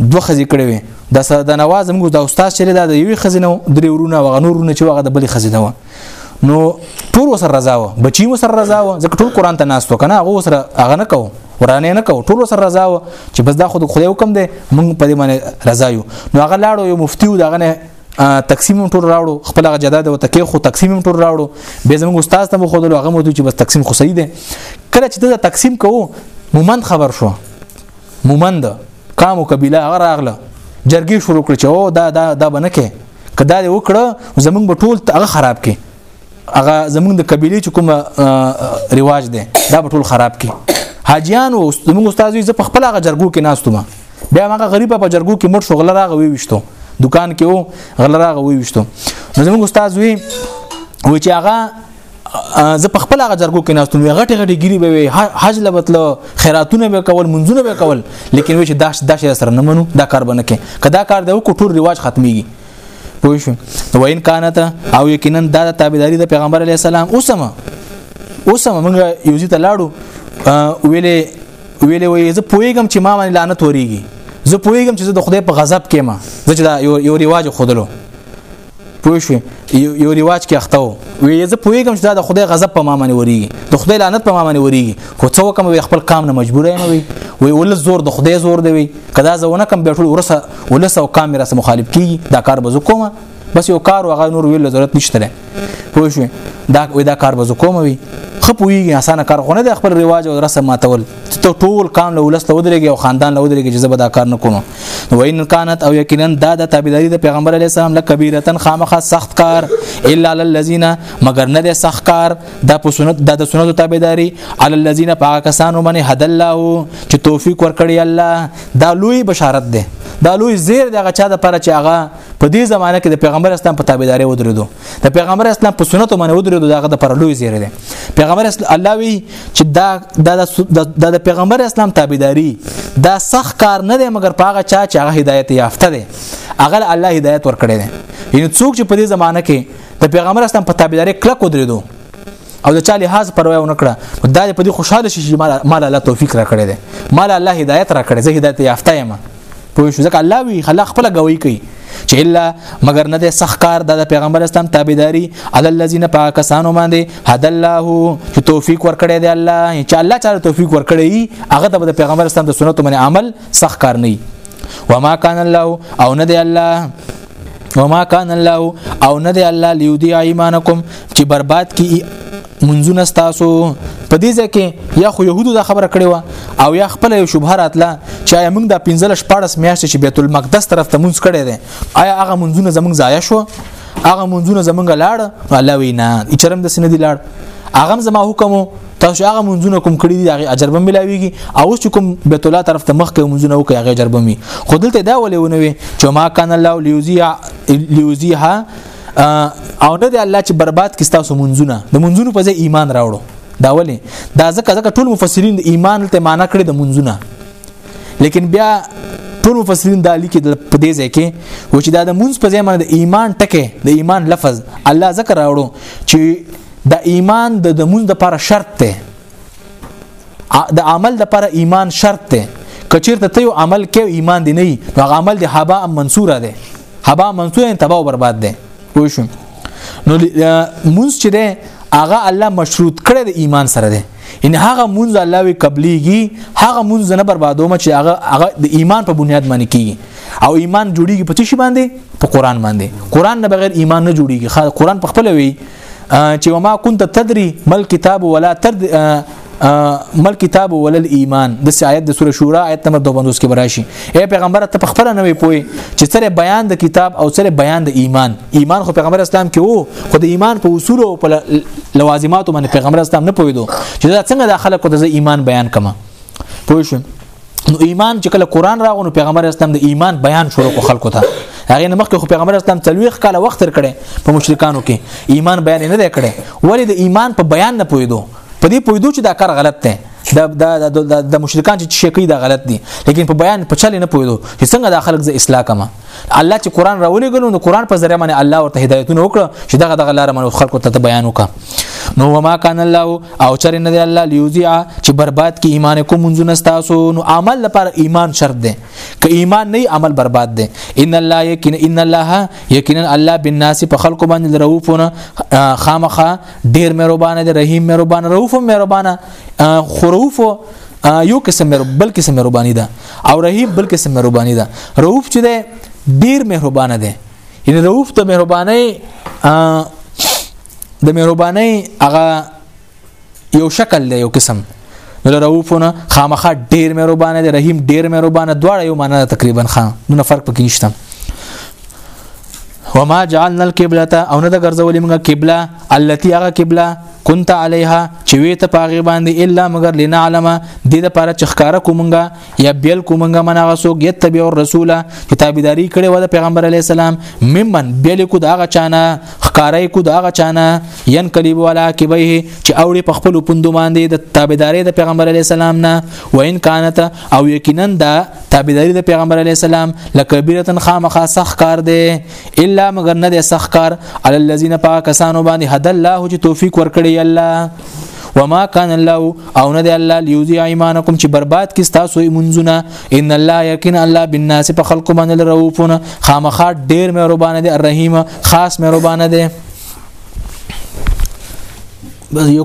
دوه خزې کړې وي د سره د نواز موږ د استاد شری دا د یوې خزینه درې ورونه وغنورونه چې وغه د بلې خزینه و نو ټول سره رضا و بچی مو سره رضا و ځکه ټول قران ته ناستو کنه هغه سره هغه نه کو ورانه نه کو ټول سره رضا و چې بس دا خود خدای حکم دی مونږ په دې باندې رضا یو نو هغه لاړو یو مفتی و دغه نه تقسیم ټول راوړو خپل هغه جداد او تکي خو تقسیم ټول راوړو به زموږ استاد ته خو دلو هغه مو چې بس تقسیم خو صحیح دی کله چې دا تقسیم کوو مومند خبر شو مومند قام او قبيله هغه راغله جرګي شروع کړ چې او دا دا دا بنکه کدا دې وکړه زمونږ به ټول هغه خراب کې هغه زمونږ د قبيله چې کوم رواج دی دا به ټول خراب کې حاجیان او زمونږ استاد یې په خپل هغه جرګو کې ناستوم بیا هغه غریب په جرګو کې مړ شغل راغوي وشتو دکان کې وو غل راغوي وشتو نو زمونږ استاد وی و چې هغه زه په خپل هغه جرګو کې ناستم وی غټي غټي ګيري به وي حج لبتلو خیراتونه به کول منځونه به کول لیکن وی چې داش داش سره نه منو دا کار بنه کې کدا کار د وکړو ټول رواج ختميږي پوه شو نو وین کانت او یقینا دا د تابعداري د پیغمبر علی السلام اوسمه اوسمه موږ یوزي ته لاړو ویلې ویلې وې زه پوېږم چې ما باندې لعنت وريږي زه پوېږم چې زه د خدای په غضب کې ما زه چې دا یو یو ریواج خودلو پوه شو یو ریواج کې اخته وو وې زه پوهېږم چې دا د خدای غضب په ما باندې وریږي د خدای لعنت په ما باندې وریږي خو څه وکم وې خپل قام نه مجبور یم وې وې ول زور د خدای زور دی وې کدا زه ونه کم بیٹول ورسه ولس او قام را سره مخالف کیږي دا کار به کوم بس یو کار وغه نور ویل ضرورت نشته پوه شو دا وې دا کار به کوم وې خپويږي اسانه کار خو نه د خپل رواج او رسم ماتول ته ټول قام له ولست ودرېږي او خاندان له ودرېږي چې زبدا کار نه کوم نو ان كانت او یقینا دا د تابعداري د پیغمبر علی السلام له کبیرتن خامخه سخت کار الا للذین مگر نه د سخت کار د پسونت د سنت تابعداري علی الذین پاکستان من هد الله چې توفیق ورکړي الله دا لوی بشارت ده دا لوی زیر دغه چا د پره چې هغه په دې زمانه کې د پیغمبر اسلام په تابعداري ودرېدو د پیغمبر اسلام په سنتو باندې ودرېدو داغه د پر لوی زیری دی پیغمبر اسلام الله وی چې دا د د پیغمبر اسلام تابعداري دا سخت کار نه دی مګر پاغه چا چې هغه هدایت یافته دی هغه الله هدایت ورکړي دی یعنی څوک چې په دې زمانه کې د پیغمبر اسلام په تابعداري کلک ودرېدو او د چا لحاظ پروا نه کړه دا په دې خوشاله شي چې مال الله توفیق را کړی دی مال الله هدایت را کړی زه هدایت یافته یم پوه شو ځکه الله وی خلا خپل گوي کوي چې الا مگر نه د سخکار د پیغمبر اسلام تابعداري علی الذین پاکستانو باندې هد الله چې توفیق ورکړي دی الله چې الله تعالی توفیق ورکړي هغه د پیغمبر اسلام د سنتو باندې عمل سخکار نه وما کان الله او نه دی الله وما کان الله او نه دی الله لیودی ایمانکم چې برباد کی منځونه ستاسو په دې ځای کې یا خو يهودو دا خبره کړې و او یا خپل یو شوبه راتله چې آیا موږ د 15 14 میاشتې چې بیت المقدس طرف ته مونږ کړی دی آیا هغه منځونه زمونږ ضایع شو هغه منځونه زمونږ لاړ الله وینا اچرم د سندې لاړ هغه زما حکم تاسو هغه منځونه کوم کړی دي هغه اجر به ملاويږي او اوس کوم بیت الله طرف ته مخ کې منځونه وکړي هغه اجر به مي خو دلته دا ولې ونوي چې ما کان الله ليوزيع ليوزيها او نه دی الله چې برباد کړي تاسو منځونه د منځونو په ځای ایمان راوړو دا ولې دا ځکه ځکه ټول مفسرین د ایمان ته معنا کړی د منځونه لیکن بیا ټول مفسرین دا لیکي د په دې ځای کې و چې دا د منځ په ځای باندې د ایمان ټکه د ایمان لفظ الله ذکر راوړو چې د ایمان د د منځ لپاره شرط دی د عمل لپاره ایمان شرط دی کچیر ته یو عمل کې ایمان دی نه نو عمل دی هبا منصوره دی هبا منصور یعنی تباہ او برباد ده پوه شو نو مونږ چې ده هغه الله مشروط کړی د ایمان سره ده ان هغه مونږ الله وی قبليږي هغه مونږ نه بربادوم چې هغه هغه د ایمان په بنیاد باندې کیږي او ایمان جوړیږي په څه شي باندې په قران باندې قران نه بغیر ایمان نه جوړیږي قران په خپل وی چې وما كنت تدري مل کتاب ولا تد مل کتاب ولل ایمان د آیت د سوره شورا آیت نمبر 250 کې براشي اے پیغمبر ته پخپل نه وي پوي چې سره بیان د کتاب او سره بیان د ایمان ایمان خو پیغمبر اسلام کې وو خو د ایمان په اصول او په لوازماتو باندې پیغمبر اسلام نه پوي دو چې دا څنګه د خلکو د ایمان بیان کما پوه شئ نو ایمان چې کله قران راغو نو پیغمبر اسلام د ایمان بیان شروع کو خلکو ته هغه نه مخکې خو پیغمبر اسلام تلويخ کاله وخت تر کړي په مشرکانو کې ایمان بیان نه دی کړي ولی د ایمان په بیان نه پویدو په دې پویدو چې دا کار غلط دی د د د مشرکان چې شیکي دا غلط دي لیکن په بیان په چل نه پویدو چې څنګه دا خلک ز اصلاح کما الله چې قران راولې غلو نو قران په ذریعہ باندې الله ورته هدایتونه وکړه چې دغه دغه لار منو خلکو ته بیان وکړه نو وما کان الله او چرې نه دی الله لیوزیع چې برباد کی ایمان کوم منځونه تاسو نو عمل لپاره ایمان شرط دی که ایمان نه عمل برباد دی ان الله یقین ان الله یقینا الله بالناس په خلکو باندې رؤوفونه خامخه ډیر مهربان دی رحیم مهربان رؤوف مهربان خروف یو قسم مهرب بل قسم مهرباني ده او رحیم بل قسم مهرباني ده رؤوف چې دی ډیر مهربان دی یعنی رؤوف د مهرباني د مهرباني هغه یو شکل دی یو قسم نو رؤوفونه خامخا ډیر مهربان دی رحیم ډیر مهربان دواړه یو معنی تقریبا خان نو فرق پکې نشته وما جعلنا القبلة او نه د ګرځولې موږ قبله التي هغه قبله كنت عليها چې وې ته پاغي باندې الا مگر لنعلم د دې لپاره چې ښکارا کومګه یا بیل کومنګ من هغه سو یت تبع الرسول چې تابعداري کړي و د پیغمبر علی السلام ممن بیل کو داغه چانه خکارای کو داغه چانه ین کلیب ولا کبه چې اوړي په خپل پوندو باندې د تابعداري د پیغمبر علی السلام نه و ان کانت او یقینا دا تابعداري د پیغمبر علی السلام لکبیرتن خامخا سخ کار دی الا مگر نه د سخ کار علی الذین پاکسانو باندې هد الله چې توفیق ورکړي الله وما كان الله او نه دی الله ليوزي ايمانكم چې برباد کی تاسو ایمنځونه ان الله یقین الله بالناس په خلق باندې رؤوفونه خامخا ډیر مهربان دی الرحیم خاص مهربان دی بس یو